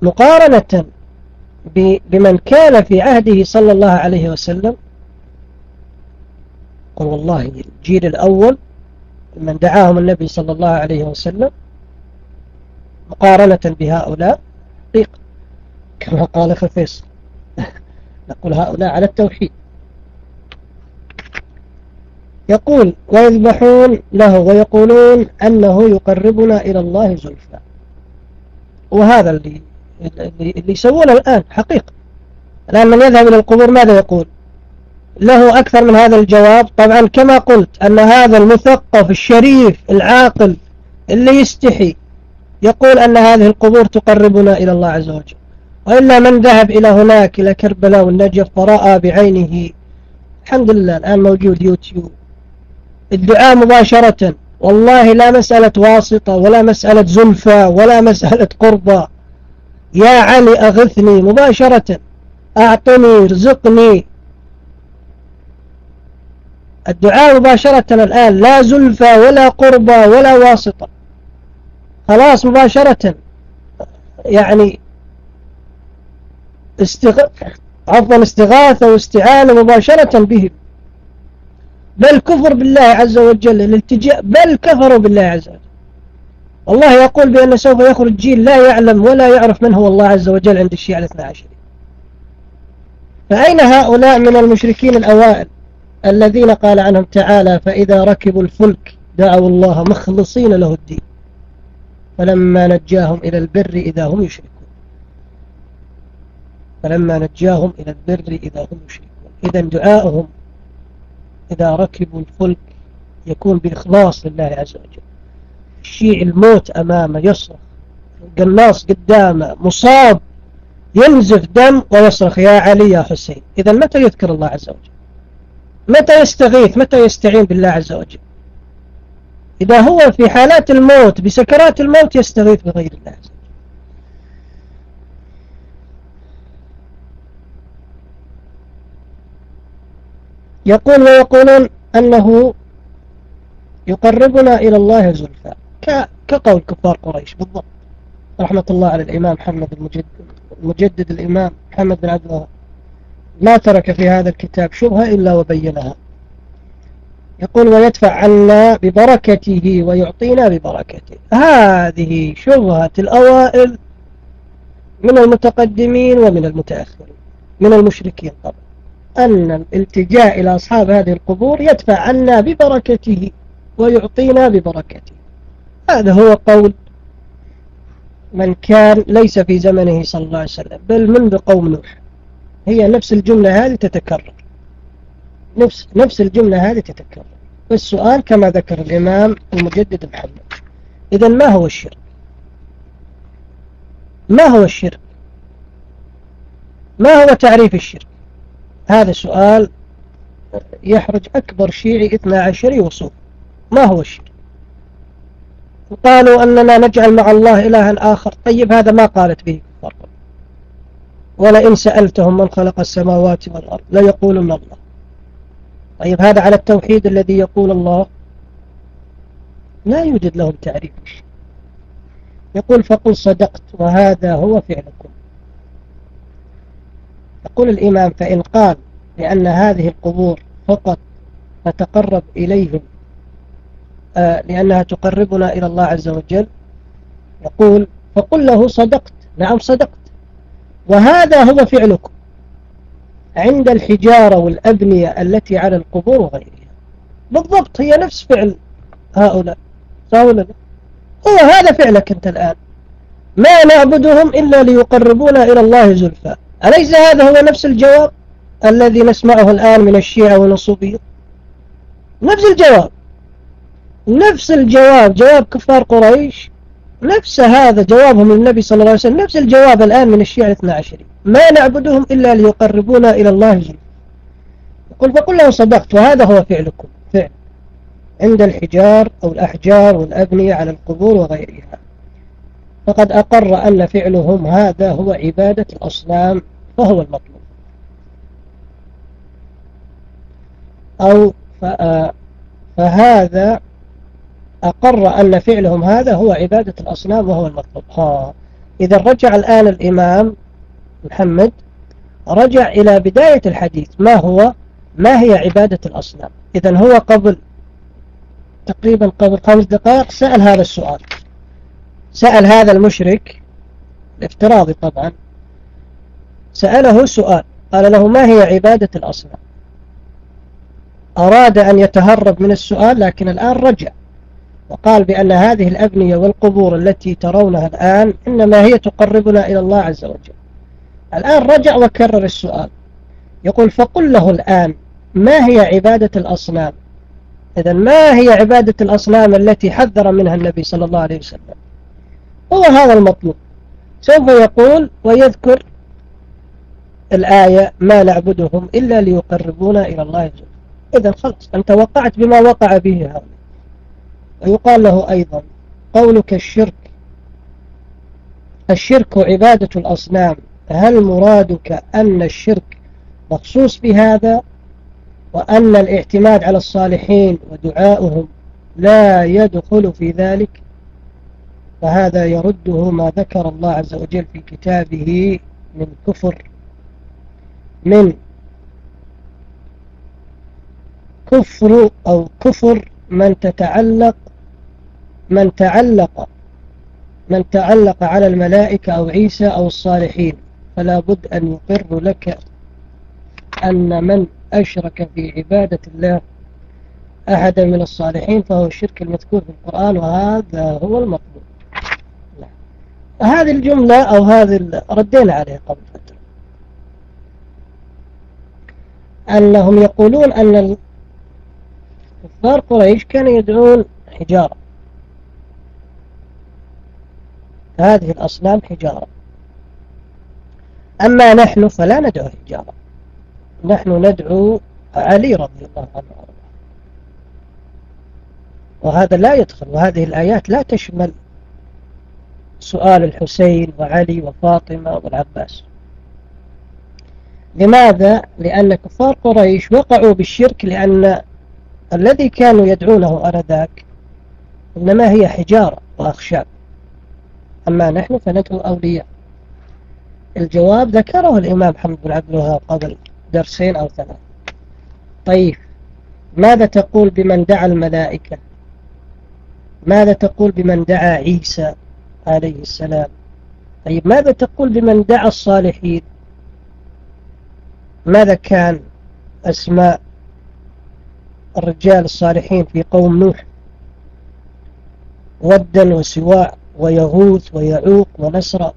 Speaker 1: مقارنة بمن كان في عهده صلى الله عليه وسلم قل والله الجيل الأول من دعاهم النبي صلى الله عليه وسلم مقارنة بهؤلاء طريق كما قال خفيص. نقول هؤلاء على التوحيد. يقول ويذبحون له ويقولون أنه يقربنا إلى الله زلفى. وهذا اللي اللي يسوونه الآن حقيقة. الآن من يذهب إلى القبور ماذا يقول؟ له أكثر من هذا الجواب. طبعا كما قلت أن هذا المثقف الشريف العاقل اللي يستحي يقول أن هذه القبور تقربنا إلى الله عز وجل. وإلا من ذهب إلى هناك إلى كربلاء والنجف فرأى بعينه. الحمد لله الآن موجود يوتيوب. الدعاء مباشرة. والله لا مسألة واسطة ولا مسألة زلفة ولا مسألة قربة يا علي أغثني مباشرة. أعطني ارزقني. الدعاء مباشرة الآن لا زلفة ولا قربة ولا واسطة. خلاص مباشرة. يعني استغ... عفوا استغاثة واستعانة مباشرة بهم بل كفر بالله عز وجل الالتجاء بل كفروا بالله عز وجل. الله يقول بأن سوف يخرج جيل لا يعلم ولا يعرف من هو الله عز وجل عند الشيعة الاثنى عشر. فأين هؤلاء من المشركين الأوائل الذين قال عنهم تعالى فإذا ركبوا الفلك دعوا الله مخلصين له الدين. فلما نجاهم إلى البر إذا هم يشركون. فلما نجاهم إلى البر إذا هم يشركون. إذا دعاؤهم إذا ركبوا الفلك يكون بإخلاص لله عز وجل. الشيع الموت أمامه يصرخ. قناص قدامه مصاب ينزف دم ويصرخ يا علي يا حسين. إذا متى يذكر الله عز وجل؟ متى يستغيث؟ متى يستعين بالله عز وجل؟ إذا هو في حالات الموت بسكرات الموت يستغيث بغير الله عز وجل يقول ويقولون أنه يقربنا إلى الله زلفى. كقول كفار قريش بالضبط. رحمة الله على الإمام محمد المجدد, المجدد الإمام محمد بن عبد الله. ما ترك في هذا الكتاب شبهة إلا وبينها. يقول ويدفع عنا ببركته ويعطينا ببركته. هذه شبهة الأوائل من المتقدمين ومن المتأخرين من المشركين طبعا. أن الالتجاء إلى أصحاب هذه القبور يدفع عنا ببركته ويعطينا ببركته. هذا هو قول من كان ليس في زمنه صلى الله عليه وسلم بل منذ قوم نوح. هي نفس الجملة هذه تتكرر. نفس نفس الجملة هذه تتكرر. والسؤال كما ذكر الإمام المجدد محمد إذا ما هو الشرك؟ ما هو الشرك؟ ما هو تعريف الشرك؟ هذا سؤال يحرج أكبر شيعي إثنى عشري وصوف ما هو الشرك قالوا أننا نجعل مع الله إلها آخر. طيب هذا ما قالت به كفار ولئن سألتهم من خلق السماوات والأرض ليقولن الله. طيب هذا على التوحيد الذي يقول الله؟ لا يوجد لهم تعريف. يقول فقل صدقت وهذا هو فعلكم. يقول الإمام فإن قال لأن هذه القبور فقط نتقرب إليهم آه لأنها تقربنا إلى الله عز وجل يقول فقل له صدقت نعم صدقت وهذا هو فعلكم عند الحجارة والأبنية التي على القبور وغيرها. بالضبط هي نفس فعل هؤلاء هؤلاء هو هذا فعلك أنت الآن. ما نعبدهم إلا ليقربونا إلى الله زلفى. أليس هذا هو نفس الجواب الذي نسمعه الآن من الشيعة والنصوبية نفس الجواب. نفس الجواب. جواب كفار قريش. نفس هذا جوابهم للنبي صلى الله عليه وسلم. نفس الجواب الآن من الشيعة الاثنى عشرين ما نعبدهم إلا ليقربونا إلى الله جل يقول فقل له صدقت. وهذا هو فعلكم. فعل. عند الحجار أو الأحجار والأبنية على القبور وغيرها. فقد أقر أن فعلهم هذا هو عبادة الأصنام فهو المطلوب. أو فهذا أقر أن فعلهم هذا هو عبادة الأصنام وهو المطلوب. ها. إذا رجع الآن الإمام محمد رجع إلى بداية الحديث ما هو؟ ما هي عبادة الأصنام؟ إذا هو قبل تقريبا قبل خمس دقائق سأل هذا السؤال. سأل هذا المشرك الافتراضي طبعا سأله سؤال قال له ما هي عبادة الأصنام؟ أراد أن يتهرب من السؤال لكن الآن رجع وقال بأن هذه الأبنية والقبور التي ترونها الآن إنما هي تقربنا إلى الله عز وجل. الآن رجع وكرر السؤال يقول فقل له الآن ما هي عبادة الأصنام؟ إذا ما هي عبادة الأصنام التي حذر منها النبي صلى الله عليه وسلم؟ هو هذا المطلوب. سوف يقول ويذكر الآية ما نعبدهم إلا ليقربونا إلى الله جل إذا خلص أنت وقعت بما وقع به هذا ويقال له أيضا قولك الشرك الشرك عبادة الأصنام هل مرادك أن الشرك مخصوص بهذا؟ وأن الاعتماد على الصالحين ودعاؤهم لا يدخل في ذلك؟ فهذا يرده ما ذكر الله عز وجل في كتابه من كفر من كفر أو كفر من تتعلق من تعلق من تعلق على الملائكة أو عيسى أو الصالحين. فلا بد أن يقر لك أن من أشرك في عبادة الله أحدا من الصالحين فهو الشرك المذكور في القرآن وهذا هو المطلوب. هذه الجملة أو هذه ردينا عليها قبل فترة. أنهم يقولون أن كفار قريش كانوا يدعون حجارة. هذه الأصنام حجارة. أما نحن فلا ندعو حجارة. نحن ندعو علي رضي الله عنه. وهذا لا يدخل. وهذه الآيات لا تشمل سؤال الحسين وعلي وفاطمة والعباس. لماذا؟ لأن كفار قريش وقعوا بالشرك لأن الذي كانوا يدعونه آنذاك إنما هي حجارة وأخشاب. أما نحن فندعو أولياء. الجواب ذكره الإمام محمد بن عبد الوهاب قبل درسين أو ثلاث طيب ماذا تقول بمن دعا الملائكة؟ ماذا تقول بمن دعا عيسى؟ عليه السلام. طيب ماذا تقول بمن دعا الصالحين؟ ماذا كان أسماء الرجال الصالحين في قوم نوح؟ ودا وسواع ويغوث ويعوق ونسر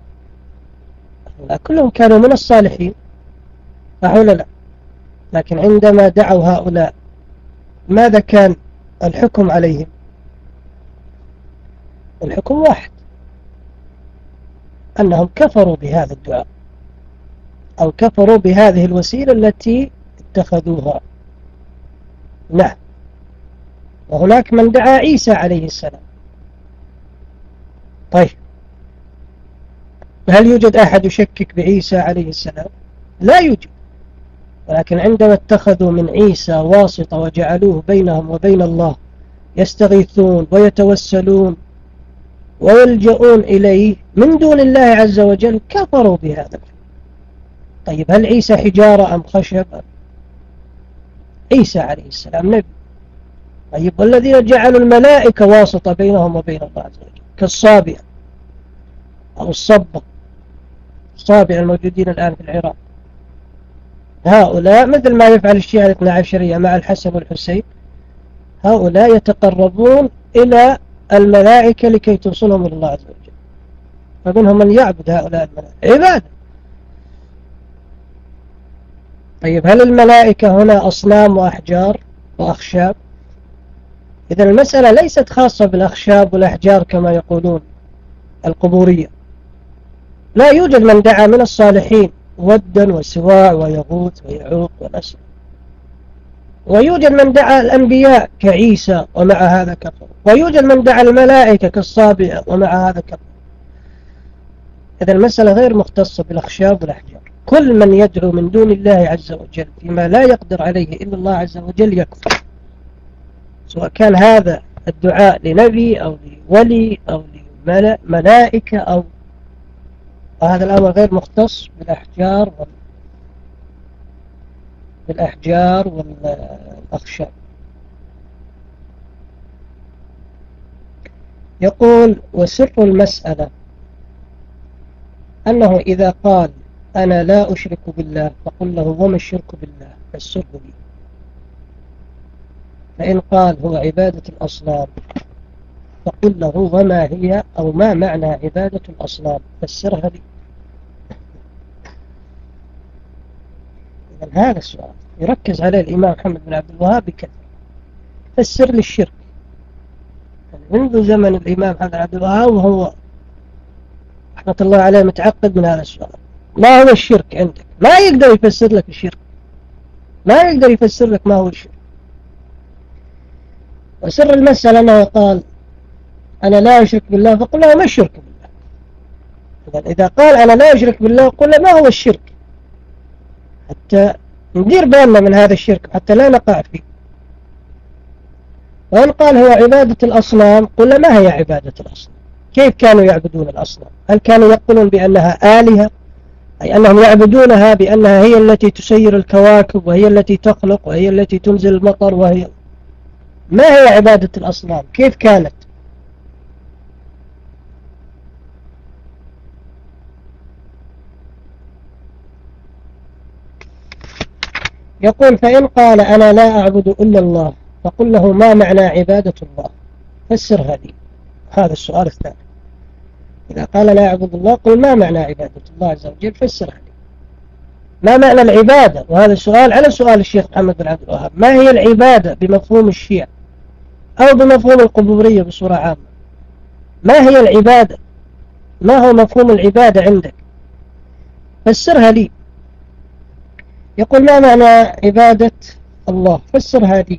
Speaker 1: كلهم كانوا من الصالحين فحول لا؟ لكن عندما دعوا هؤلاء ماذا كان الحكم عليهم؟ الحكم واحد. أنهم كفروا بهذا الدعاء أو كفروا بهذه الوسيلة التي اتخذوها. نعم. وهناك من دعا عيسى عليه السلام. طيب. هل يوجد أحد يشكك بعيسى عليه السلام؟ لا يوجد. ولكن عندما اتخذوا من عيسى واسطة وجعلوه بينهم وبين الله يستغيثون ويتوسلون ويلجؤون إليه من دون الله عز وجل كفروا بهذا طيب هل عيسى حجارة أم خشب؟ عيسى عليه السلام نبي. طيب والذين جعلوا الملائكة واسطة بينهم وبين الله عز وجل كالصابئة أو الصبة الصابئة الموجودين الآن في العراق. هؤلاء مثل ما يفعل الشيعة الاثنى عشرية مع الحسن والحسين هؤلاء يتقربون إلى الملائكة لكي توصلهم إلى الله عز وجل. فمنهم من يعبد هؤلاء الملائكة. عبادة. طيب هل الملائكة هنا أصنام وأحجار وأخشاب؟ إذا المسألة ليست خاصة بالأخشاب والأحجار كما يقولون القبورية. لا يوجد من دعا من الصالحين ودا وسواع ويغوث ويعوق ونسر ويوجد من دعا الأنبياء كعيسى ومع هذا كفر. ويوجد من دعا الملائكة كالصابئة ومع هذا كفر. إذا المسألة غير مختصة بالأخشاب والأحجار. كل من يدعو من دون الله عز وجل فيما لا يقدر عليه إلا الله عز وجل يكفر. سواء كان هذا الدعاء لنبي أو لولي أو لملائكة أو وهذا الأمر غير مختص بالأحجار وال... بالأحجار والأخشاب. يقول وسر المسألة أنه إذا قال أنا لا أشرك بالله فقل له وما الشرك بالله؟ فالسر لي فإن قال هو عبادة الأصنام فقل له وما هي أو ما معنى عبادة الأصنام؟ فسرها لي. إذن هذا السؤال يركز عليه الإمام محمد بن عبد الوهاب بكثرة فسر لي الشرك. منذ زمن الإمام محمد بن عبد الوهاب وهو رحمة الله عليه متعقد من هذا السؤال. ما هو الشرك عندك؟ ما يقدر يفسر لك الشرك. ما يقدر يفسر لك ما هو الشرك. وسر المسألة أنه قال أنا لا أشرك بالله فقل له ما الشرك بالله؟ إذا قال أنا لا أشرك بالله قل له ما هو الشرك؟ حتى ندير بالنا من هذا الشرك حتى لا نقع فيه. وإن قال هو عبادة الأصنام قل ما هي عبادة الأصنام؟ كيف كانوا يعبدون الأصنام؟ هل كانوا يقولون بأنها آلهة؟ أي أنهم يعبدونها بأنها هي التي تسير الكواكب وهي التي تخلق وهي التي تنزل المطر وهي ما هي عبادة الأصنام؟ كيف كانت؟ يقول فإن قال أنا لا أعبد إلا الله فقل له ما معنى عبادة الله؟ فسر هذه. هذا السؤال الثاني. إذا قال لا أعبد الله قل ما معنى عبادة الله عز وجل؟ فسر هذه ما معنى العبادة؟ وهذا السؤال على سؤال الشيخ محمد بن عبد الوهاب. ما هي العبادة بمفهوم الشيعة أو بمفهوم القبورية بصورة عامة؟ ما هي العبادة؟ ما هو مفهوم العبادة عندك؟ فسرها لي. يقول ما معنى عبادة الله؟ فسر هذه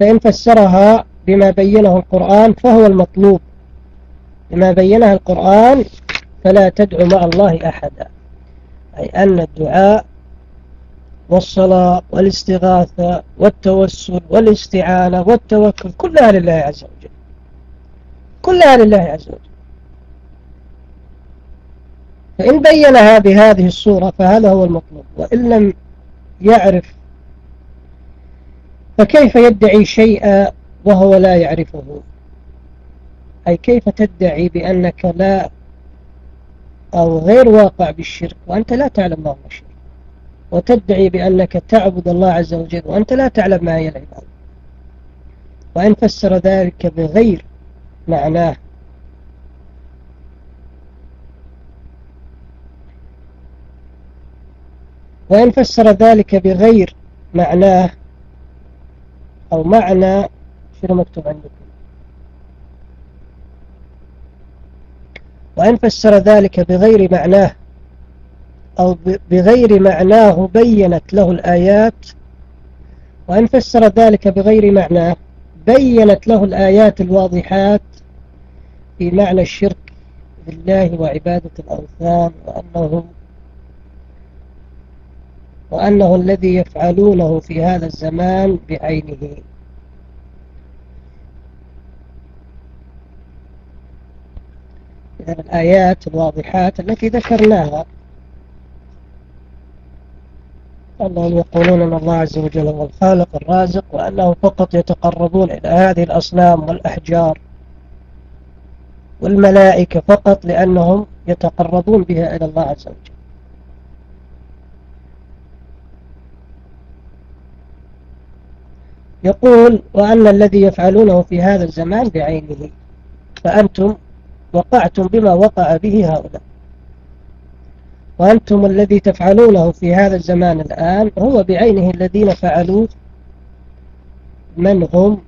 Speaker 1: فإن فسرها بما بينه القرآن فهو المطلوب. بما بينه القرآن فلا تدعو مع الله أحدا. أي أن الدعاء والصلاة والاستغاثة والتوسل والاستعانة والتوكل كلها لله عز وجل. كلها لله عز وجل. فإن بينها بهذه الصورة فهذا هو المطلوب. وإن لم يعرف فكيف يدعي شيئا وهو لا يعرفه؟ أي كيف تدعي بأنك لا أو غير واقع بالشرك وأنت لا تعلم ما هو الشرك وتدعي بأنك تعبد الله عز وجل وأنت لا تعلم ما هي العبادة. وإن فسر ذلك بغير معناه. وإن فسر ذلك بغير معناه أو معنى شنو مكتوب عندكم؟ وإن فسر ذلك بغير معناه أو بغير معناه بينت له الآيات وإن فسر ذلك بغير معناه بينت له الآيات الواضحات في معنى الشرك بالله وعبادة الأوثان وأنه وأنه الذي يفعلونه في هذا الزمان بعينه. الآيات الواضحات التي ذكرناها. أنهم يقولون أن الله عز وجل هو الخالق الرازق وأنه فقط يتقربون إلى هذه الأصنام والأحجار والملائكة فقط لأنهم يتقربون بها إلى الله عز وجل. يقول وأن الذي يفعلونه في هذا الزمان بعينه فأنتم وقعتم بما وقع به هؤلاء. وأنتم الذي تفعلونه في هذا الزمان الآن هو بعينه الذين فعلوه من هم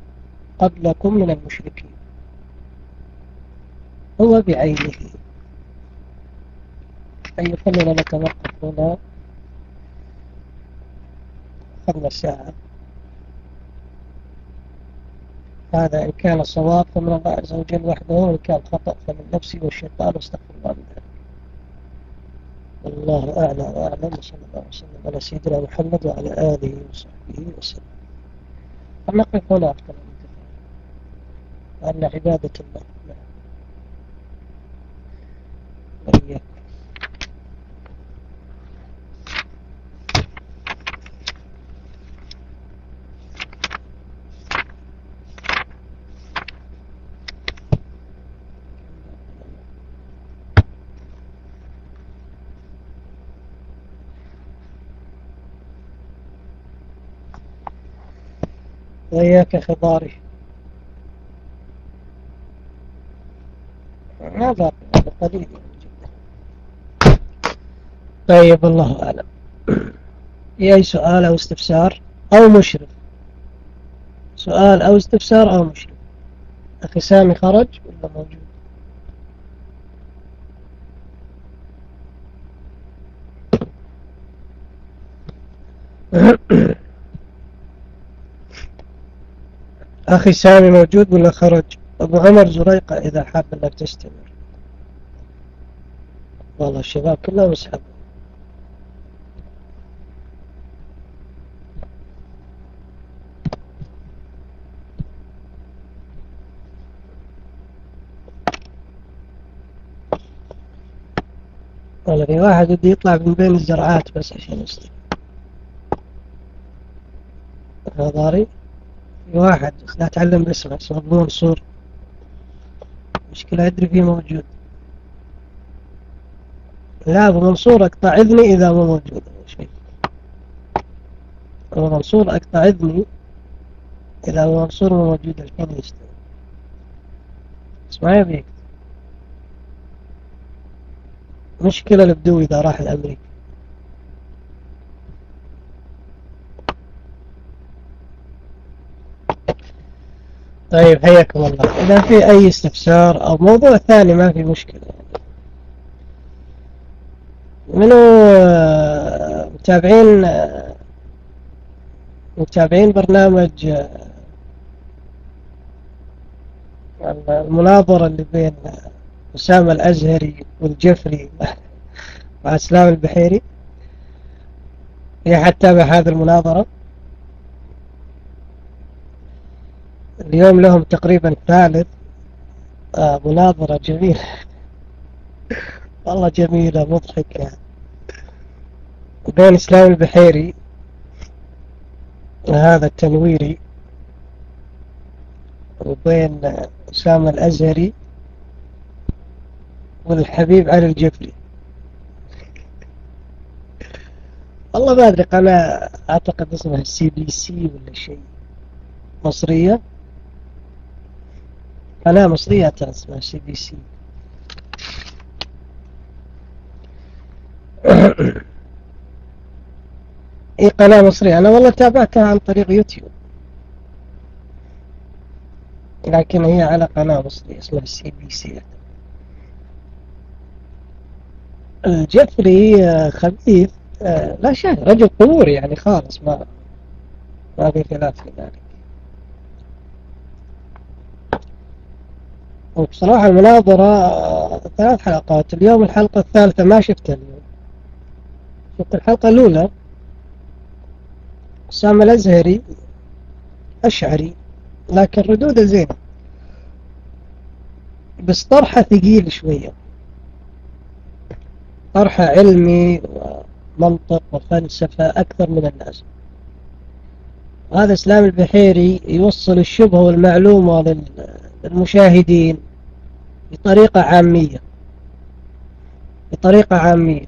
Speaker 1: قبلكم من المشركين. هو بعينه. أي خلنا نتوقف هنا. أخذنا ساعة هذا إن كان صواب فمن الله عز وجل وحده وإن كان خطأ فمن نفسي والشيطان واستغفر الله من ذلك والله أعلى وأعلم وصلى الله وسلم على سيدنا محمد وعلى آله وصحبه وسلم. فنقف هنا أكثر من أن عبادة الله نعم وإياكم وإياك خضاري. ما باقي قليل. طيب الله أعلم. أي سؤال أو استفسار أو مشرف. سؤال أو استفسار أو مشرف. أخي سامي خرج ولا موجود؟ أخي سامي موجود ولا خرج؟ أبو عمر زريقة إذا حاب أنك تستمر والله الشباب كلهم يسحبون والله في واحد يدي يطلع من بين الزرعات بس عشان يستمر هذا ضاري في واحد. لا أتعلم باسمه اسمه أبو منصور مشكلة أدري فيه موجود. لا أبو منصور أقطع إذني إذا مو موجود. شيء أبو منصور أقطع إذني إذا أبو منصور مو موجود. الحين يشتغل اسمعي بيك مشكلة البدوي إذا راح لأمريكا. طيب حياكم الله. إذا في أي استفسار أو موضوع ثاني ما في مشكلة. منو آه، متابعين آه، متابعين برنامج آه، المناظرة اللي بين أسامة الأزهري والجفري *laughs* مع أسلام البحيري. هي حتى هذه المناظرة. اليوم لهم تقريبا ثالث آه مناظرة جميلة. والله جميلة مضحكة. بين إسلام البحيري هذا التنويري وبين أسامة الأزهري والحبيب علي الجفري والله ما أدري قناة أعتقد اسمها CBC ولا شيء مصرية. قناة مصرية اسمها CBC. إي قناة مصرية. أنا والله تابعتها عن طريق يوتيوب. لكن هي على قناة مصرية اسمها CBC. الجفري آه، خبيث آه، لا شك رجل قبور يعني خالص ما ما في خلاف في ذلك. وبصراحة المناظرة ثلاث حلقات اليوم الحلقة الثالثة ما شفتها اليوم. شفت الحلقة الأولى أسامة الأزهري أشعري لكن ردوده زينة بس طرحه ثقيل شوية. طرحه علمي منطق وفلسفة أكثر من اللازم هذا إسلام البحيري يوصل الشبهة والمعلومة للمشاهدين بطريقة عامية. بطريقة عامية.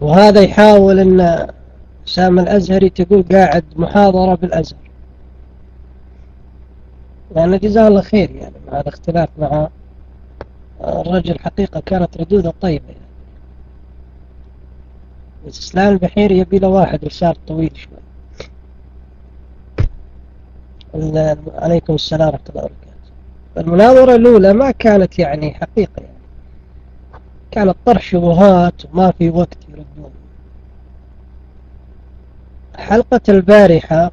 Speaker 1: وهذا يحاول أن سام الأزهري تقول قاعد محاضرة بالأزهر. لأن جزاه الله خير يعني مع الاختلاف مع الرجل حقيقة كانت ردودة طيبة يعني. بس إسلام البحيري يبي له واحد رسالة طويل شوي. عليكم السلام ورحمة الله وبركاته. المناظرة الأولى ما كانت يعني حقيقة يعني. كانت طرح شبهات وما في وقت يردون. حلقة البارحة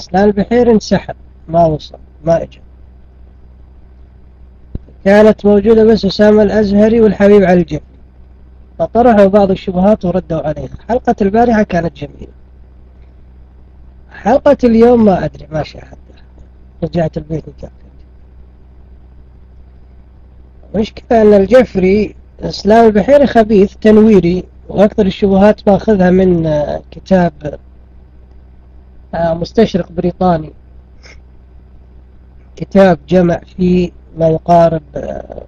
Speaker 1: إسلام البحيري انسحب ما وصل ما اجى كانت موجودة بس أسامة الأزهري والحبيب علي الجفري فطرحوا بعض الشبهات وردوا عليها. حلقة البارحة كانت جميلة. حلقة اليوم ما أدري ما شاهدتها رجعت البيت وكافر مشكلة أن الجفري إسلام البحيري خبيث تنويري وأكثر الشبهات ماخذها من كتاب آه، مستشرق بريطاني. كتاب جمع فيه ما يقارب آه،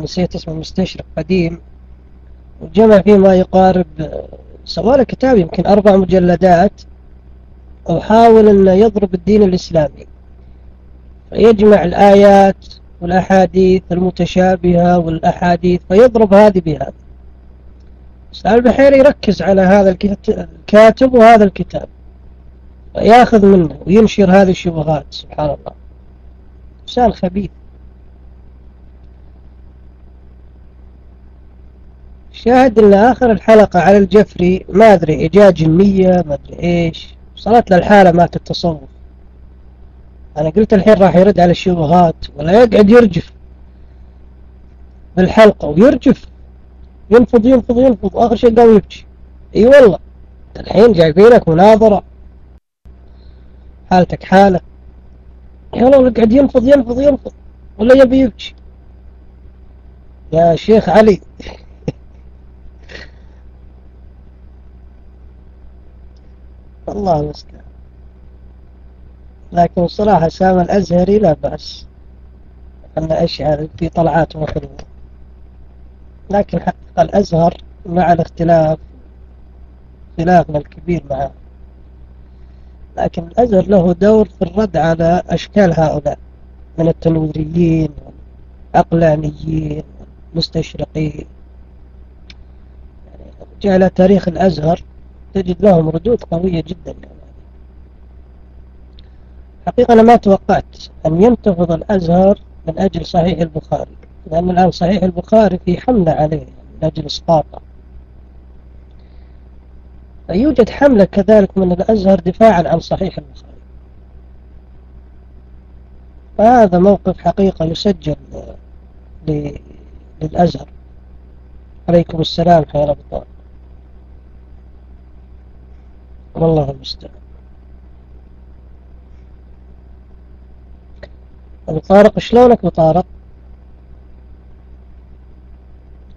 Speaker 1: نسيت اسمه مستشرق قديم. وجمع فيه ما يقارب آه، سواله كتاب يمكن أربع مجلدات. وحاول أنه يضرب الدين الإسلامي. فيجمع الآيات والأحاديث المتشابهة والأحاديث فيضرب هذه بهذا. البحيري يركز على هذا الكاتب وهذا الكتاب. ياخذ منه وينشر هذه الشبهات سبحان الله. إنسان خبيث. شاهد إن آخر الحلقة على الجفري ما أدري اجا جنية ما أدري إيش. وصلت للحالة مات التصوف أنا قلت الحين راح يرد على الشبهات ولا يقعد يرجف. بالحلقة ويرجف. ينفض ينفض ينفض. آخر شيء قام يبكي. إي والله. الحين جايبينك مناظرة. حالتك حالة. يا الله قاعد ينفض ينفض ينفض. ولا يبي يبكي. يا شيخ علي. الله المستعان لكن صراحة سام الأزهري لا بأس. أن أشعر في طلعات حلوة لكن حقيقة الأزهر مع الاختلاف خلافنا الكبير معه. لكن الأزهر له دور في الرد على أشكال هؤلاء. من التنويريين والعقلانيين والمستشرقين يعني جعل تاريخ الأزهر تجد لهم ردود قوية جدا. حقيقة أنا ما توقعت أن ينتفض الأزهر من أجل صحيح البخاري لأن الآن صحيح البخاري في حملة عليه من أجل إسقاطه. يوجد حملة كذلك من الأزهر دفاعا عن صحيح البخاري. فهذا موقف حقيقة يسجل للأزهر. عليكم السلام خير أبطال والله المستعان. أبو طارق شلونك أبو طارق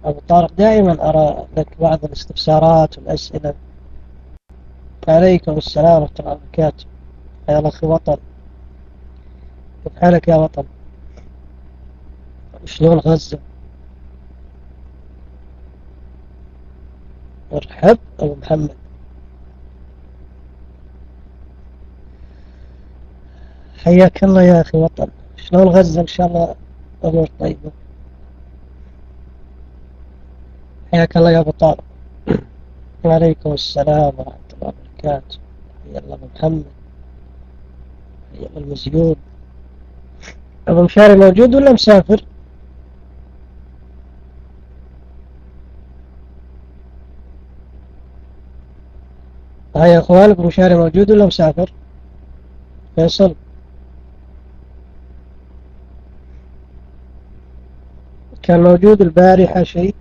Speaker 1: أبو طارق دائما أرى لك بعض الاستفسارات والأسئلة. عليكم السلام ورحمة الله وبركاته يا الأخ وطن. كيف حالك يا وطن. شلون غزة؟ مرحب أبو محمد. حياك الله يا أخي وطن. شلون غزة إن شاء الله أمور طيبة؟ حياك الله يا أبو طارق. *clears throat* وعليكم السلام ورحمة الله وبركاته. حيا الله أبو محمد. حيا الله المسجود أبو مشاري موجود ولا مسافر؟ هاي يا أخوان أبو مشاري موجود ولا مسافر؟ فيصل. كان موجود البارحة شيء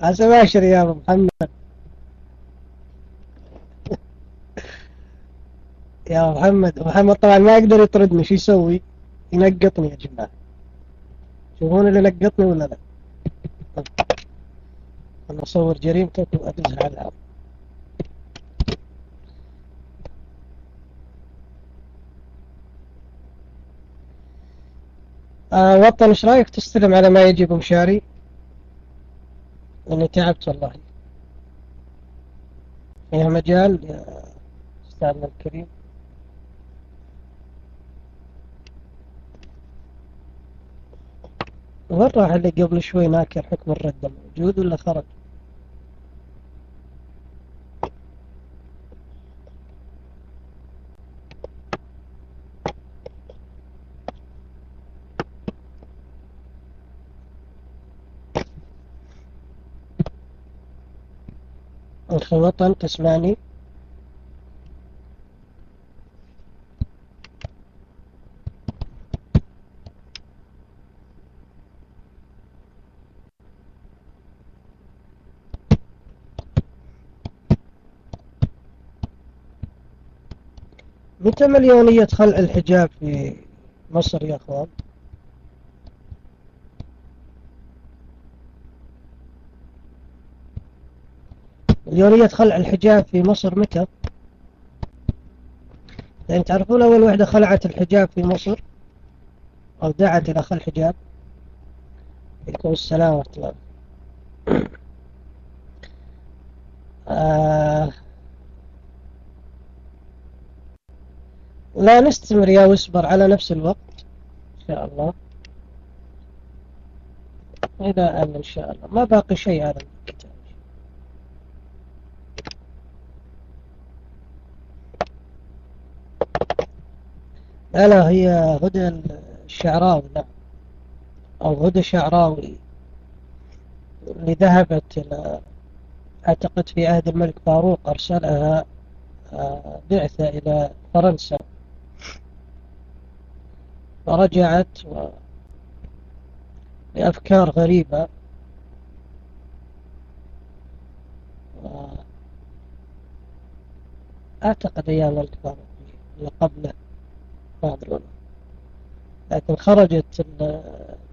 Speaker 1: عسى باشر يا أبو محمد. يا محمد محمد طبعا ما يقدر يطردني شو يسوي؟ ينقطني يا جماعة. شوفون اللي نقطني ولا لا. أنا أصور جريمتك وأدزها على الأرض آه وطن إيش رأيك تستلم على ما يجي بمشاري اني تعبت والله. فيها مجال يا استاذنا الكريم. وين راح اللي قبل شوي ناكر حكم الرد موجود ولا خرج؟ أخي وطن تسمعني متى مليونية خلع الحجاب في مصر يا أخوان؟ مليونية خلع الحجاب في مصر متى؟ يعني تعرفون أول وحدة خلعت الحجاب في مصر أو دعت إلى خلع الحجاب عليكم السلام ورحمة آه لا نستمر يا وسبر على نفس الوقت إن شاء الله. إلى أن إن شاء الله. ما باقي شيء هذا؟ الكتاب لا لا هي هدى الشعراوي لا. أو هدى شعراوي اللي ذهبت إلى أعتقد في عهد الملك فاروق أرسلها آه، بعثة إلى فرنسا. فرجعت و... بأفكار غريبة. و... أعتقد أيام الكفار اللي قبله. بعض العلماء لكن خرجت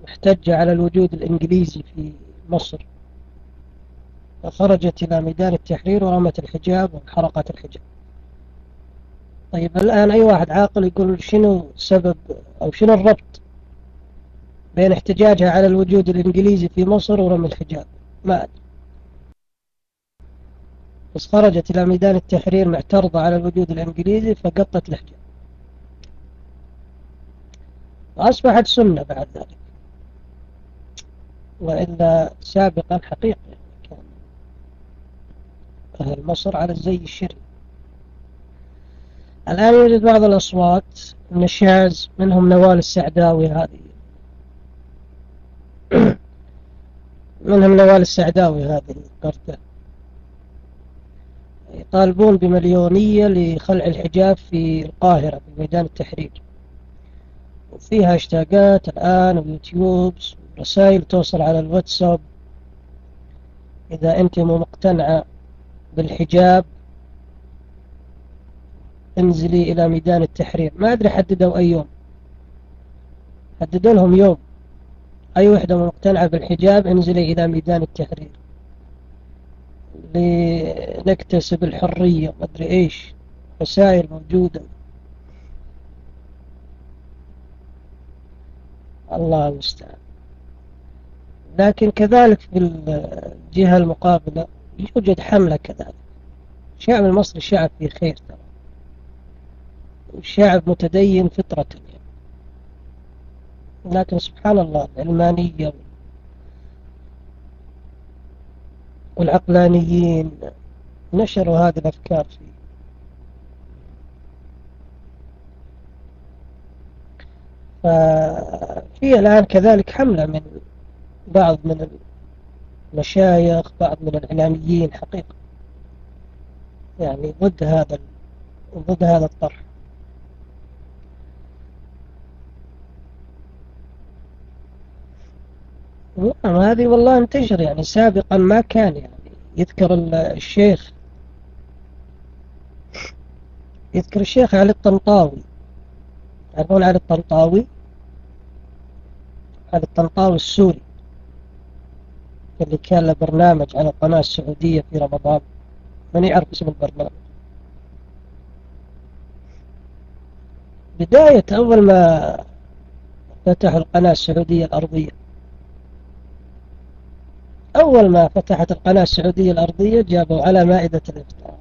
Speaker 1: محتجة على الوجود الإنجليزي في مصر. فخرجت إلى ميدان التحرير ورمت الحجاب وحرقت الحجاب. طيب الآن أي واحد عاقل يقول شنو سبب أو شنو الربط بين احتجاجها على الوجود الإنجليزي في مصر ورمي الحجاب؟ ما أدري. بس خرجت إلى ميدان التحرير معترضة على الوجود الإنجليزي فقطت الحجاب وأصبحت سنة بعد ذلك. وإلا سابقا حقيقة كان أهل مصر على الزي الشرعي الآن يوجد بعض الأصوات النشاز منهم نوال السعداوي هذه. *clears throat* منهم نوال السعداوي هذه القردة يطالبون بمليونية لخلع الحجاب في القاهرة في ميدان التحرير. وفيها اشتاقات الآن ويوتيوب رسائل توصل على الواتساب. إذا أنت مو مقتنعة بالحجاب انزلي إلى ميدان التحرير. ما أدري حددوا أي يوم. حددوا لهم يوم. أي وحدة مقتنعة بالحجاب انزلي إلى ميدان التحرير. لنكتسب الحرية ما أدري إيش. رسائل موجودة. الله المستعان. لكن كذلك في الجهة المقابلة يوجد حملة كذلك. الشعب المصري شعب في خير ترى. شعب متدين فطرة لكن سبحان الله العلمانية والعقلانيين نشروا هذه الأفكار فيه ففي الآن كذلك حملة من بعض من المشايخ بعض من الإعلاميين حقيقة. يعني ضد هذا ضد هذا الطرح. نعم هذه والله انتشر يعني سابقا ما كان يعني. يذكر الشيخ يذكر الشيخ علي الطنطاوي. تعرفون علي الطنطاوي علي الطنطاوي السوري اللي كان له برنامج على القناة السعودية في رمضان. من يعرف اسم البرنامج. بداية أول ما فتحوا القناة السعودية الأرضية. أول ما فتحت القناة السعودية الأرضية جابوا على مائدة الإفطار.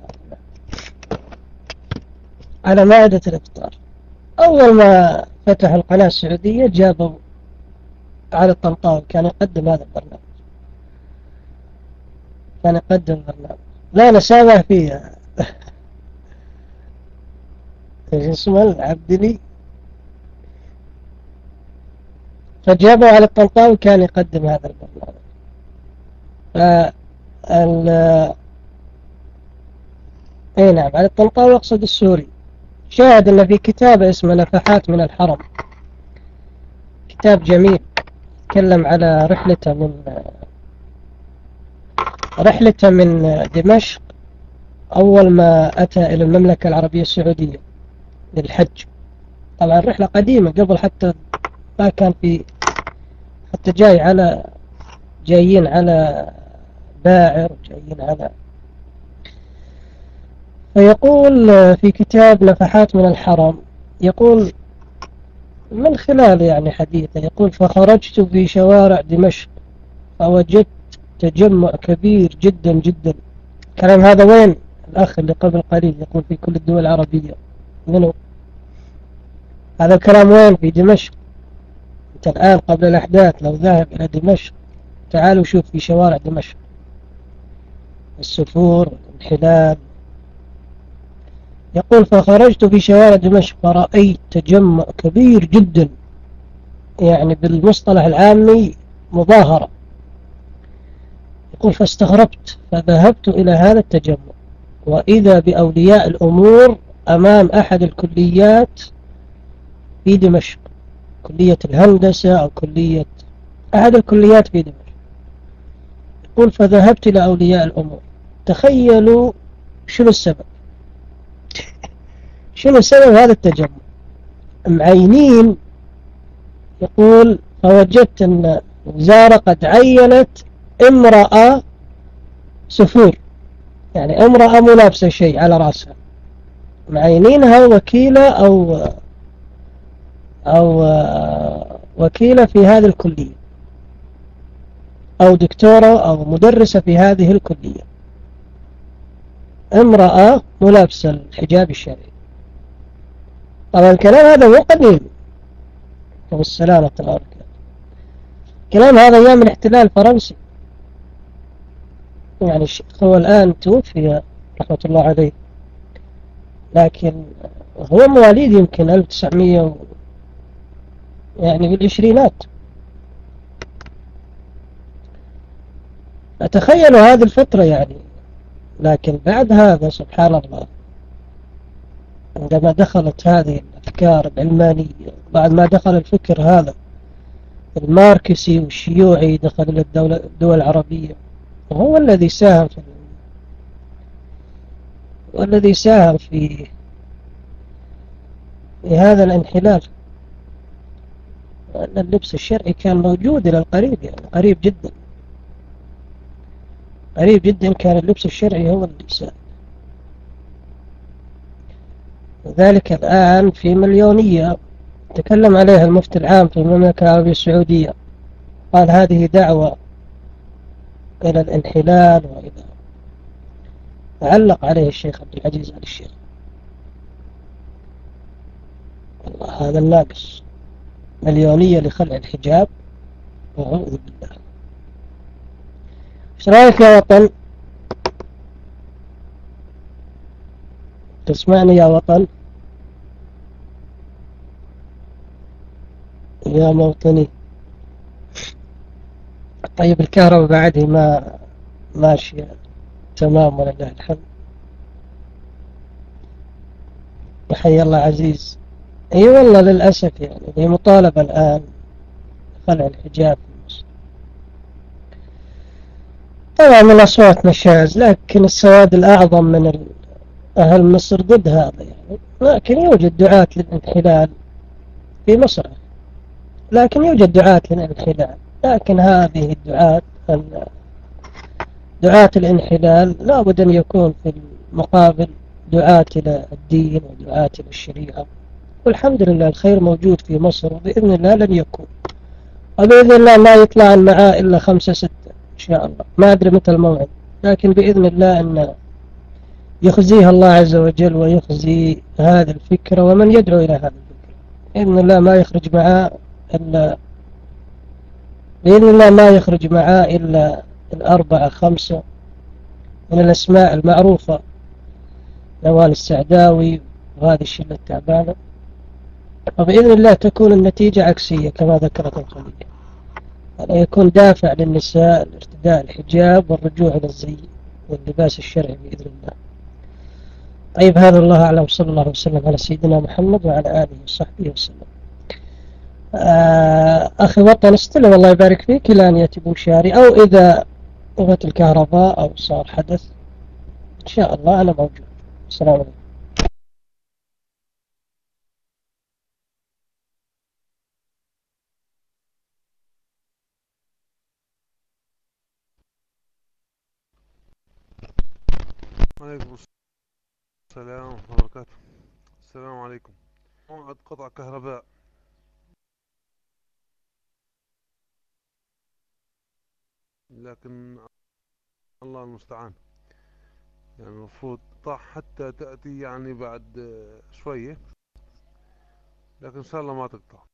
Speaker 1: على مائدة الإفطار. أول ما فتحوا القناة السعودية جابوا على الطنطاوي كان يقدم هذا البرنامج. كان يقدم البرنامج. لا نسامح فيها *laughs* إيش اسمه؟ العبدلي. فجابوا على الطنطاوي كان يقدم هذا البرنامج. فال إي نعم على الطنطاوي أقصد السوري. شاهد أن في كتاب اسمه نفحات من الحرم. كتاب جميل. تكلم على رحلته من رحلته من دمشق أول ما أتى إلى المملكة العربية السعودية للحج. طبعا الرحلة قديمة قبل حتى ما كان في حتى جاي على جايين على باعر جايين على فيقول في كتاب نفحات من الحرم يقول من خلال يعني حديثه يقول فخرجت في شوارع دمشق فوجدت تجمع كبير جدا جدا. كلام هذا وين؟ الأخ اللي قبل قليل يقول في كل الدول العربية. منه هذا الكلام وين؟ في دمشق. أنت الآن قبل الأحداث لو ذهب إلى دمشق تعالوا شوف في شوارع دمشق. السفور الانحلال يقول فخرجت في شوارع دمشق فرأيت تجمع كبير جدا. يعني بالمصطلح العامي مظاهرة. يقول فاستغربت فذهبت إلى هذا التجمع. وإذا بأولياء الأمور أمام أحد الكليات في دمشق كلية الهندسة أو كلية أحد الكليات في دمشق. يقول فذهبت إلى أولياء الأمور. تخيلوا شنو السبب؟ شنو سبب هذا التجمع؟ معينين يقول فوجدت أن الوزارة قد عينت امرأة سفور. يعني امرأة مو لابسة شيء على رأسها. معينينها وكيلة أو أو وكيلة في هذه الكلية. أو دكتورة أو مدرسة في هذه الكلية. امرأة ملابسة الحجاب الشرعي. طبعا الكلام هذا مو قديم. والسلامة تبارك الكلام هذا أيام الاحتلال الفرنسي. يعني الشيخ هو الآن توفي رحمة الله عليه. لكن هو مواليد يمكن 1900 يعني بالعشرينات. أتخيل هذه الفترة يعني. لكن بعد هذا سبحان الله. عندما دخلت هذه الأفكار العلمانية بعد ما دخل الفكر هذا الماركسي والشيوعي دخل إلى الدولة الدول العربية وهو الذي ساهم في والذي ساهم في في هذا الانحلال. أن اللبس الشرعي كان موجود إلى القريب يعني قريب جدا. قريب جدا كان اللبس الشرعي هو اللي ساهم وذلك الآن في مليونية. تكلم عليها المفتي العام في المملكة العربية السعودية. قال هذه دعوة إلى الانحلال وإلى علق عليه الشيخ عبد العزيز آل الشيخ. والله هذا الناقص. مليونية لخلع الحجاب. وأعوذ بالله. إيش رأيك يا وطن؟ تسمعني يا وطن؟ يا موطني. طيب الكهرباء بعدي ما ماشية تمام ولله الحمد. وحي الله عزيز. إي والله للأسف يعني هي مطالبة الآن. خلع الحجاب. طبعا الأصوات نشاز لكن السواد الأعظم من أهل مصر ضد هذا يعني. لكن يوجد دعاة للانحلال في مصر. لكن يوجد دعاة للانحلال. لكن هذه الدعاة دعاة الانحلال لابد أن يكون في المقابل دعاة إلى الدين ودعاة إلى الشريعة. والحمد لله الخير موجود في مصر وبإذن الله لن يكون وبإذن الله ما يطلع معاه إلا خمسة ستة إن شاء الله. ما أدري متى الموعد. لكن بإذن الله أن يخزيها الله عز وجل ويخزي هذه الفكرة ومن يدعو إلى هذه الفكرة. بإذن الله ما يخرج معاه إلا بإذن الله ما يخرج معاه إلا الأربعة خمسة من الأسماء المعروفة. نوال السعداوي وهذه الشلة التعبانة. وبإذن الله تكون النتيجة عكسية كما ذكرت الخلية يعني يكون دافع للنساء لارتداء الحجاب والرجوع إلى الزي واللباس الشرعي بإذن الله. طيب هذا الله أعلم. صلى الله وسلم على سيدنا محمد وعلى آله وصحبه وسلم. آه، أخي وطن استلم الله يبارك فيك إلى أن يأتي بوشاري أو إذا طفت الكهرباء أو صار حدث. إن شاء الله أنا موجود. السلام عليكم.
Speaker 2: عليكم السلام ورحمة الله وبركاته. السلام عليكم. موعد قطع كهرباء. لكن الله المستعان. يعني المفروض طاح حتى تأتي يعني بعد شوية لكن إن شاء الله ما تقطع.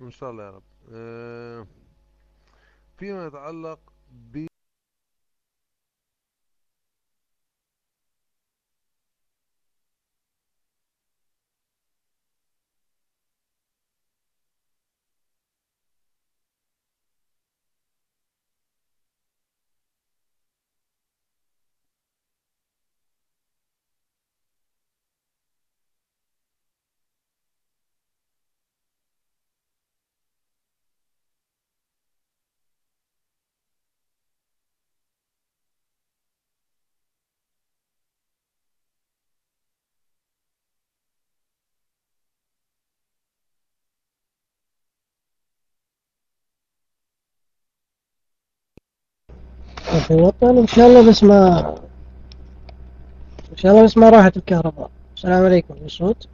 Speaker 2: إن شاء الله يا رب. آه، فيما يتعلق ب
Speaker 1: في وطن إن شاء الله بس ما إن شاء الله بس ما راحت الكهرباء. السلام عليكم. صوت؟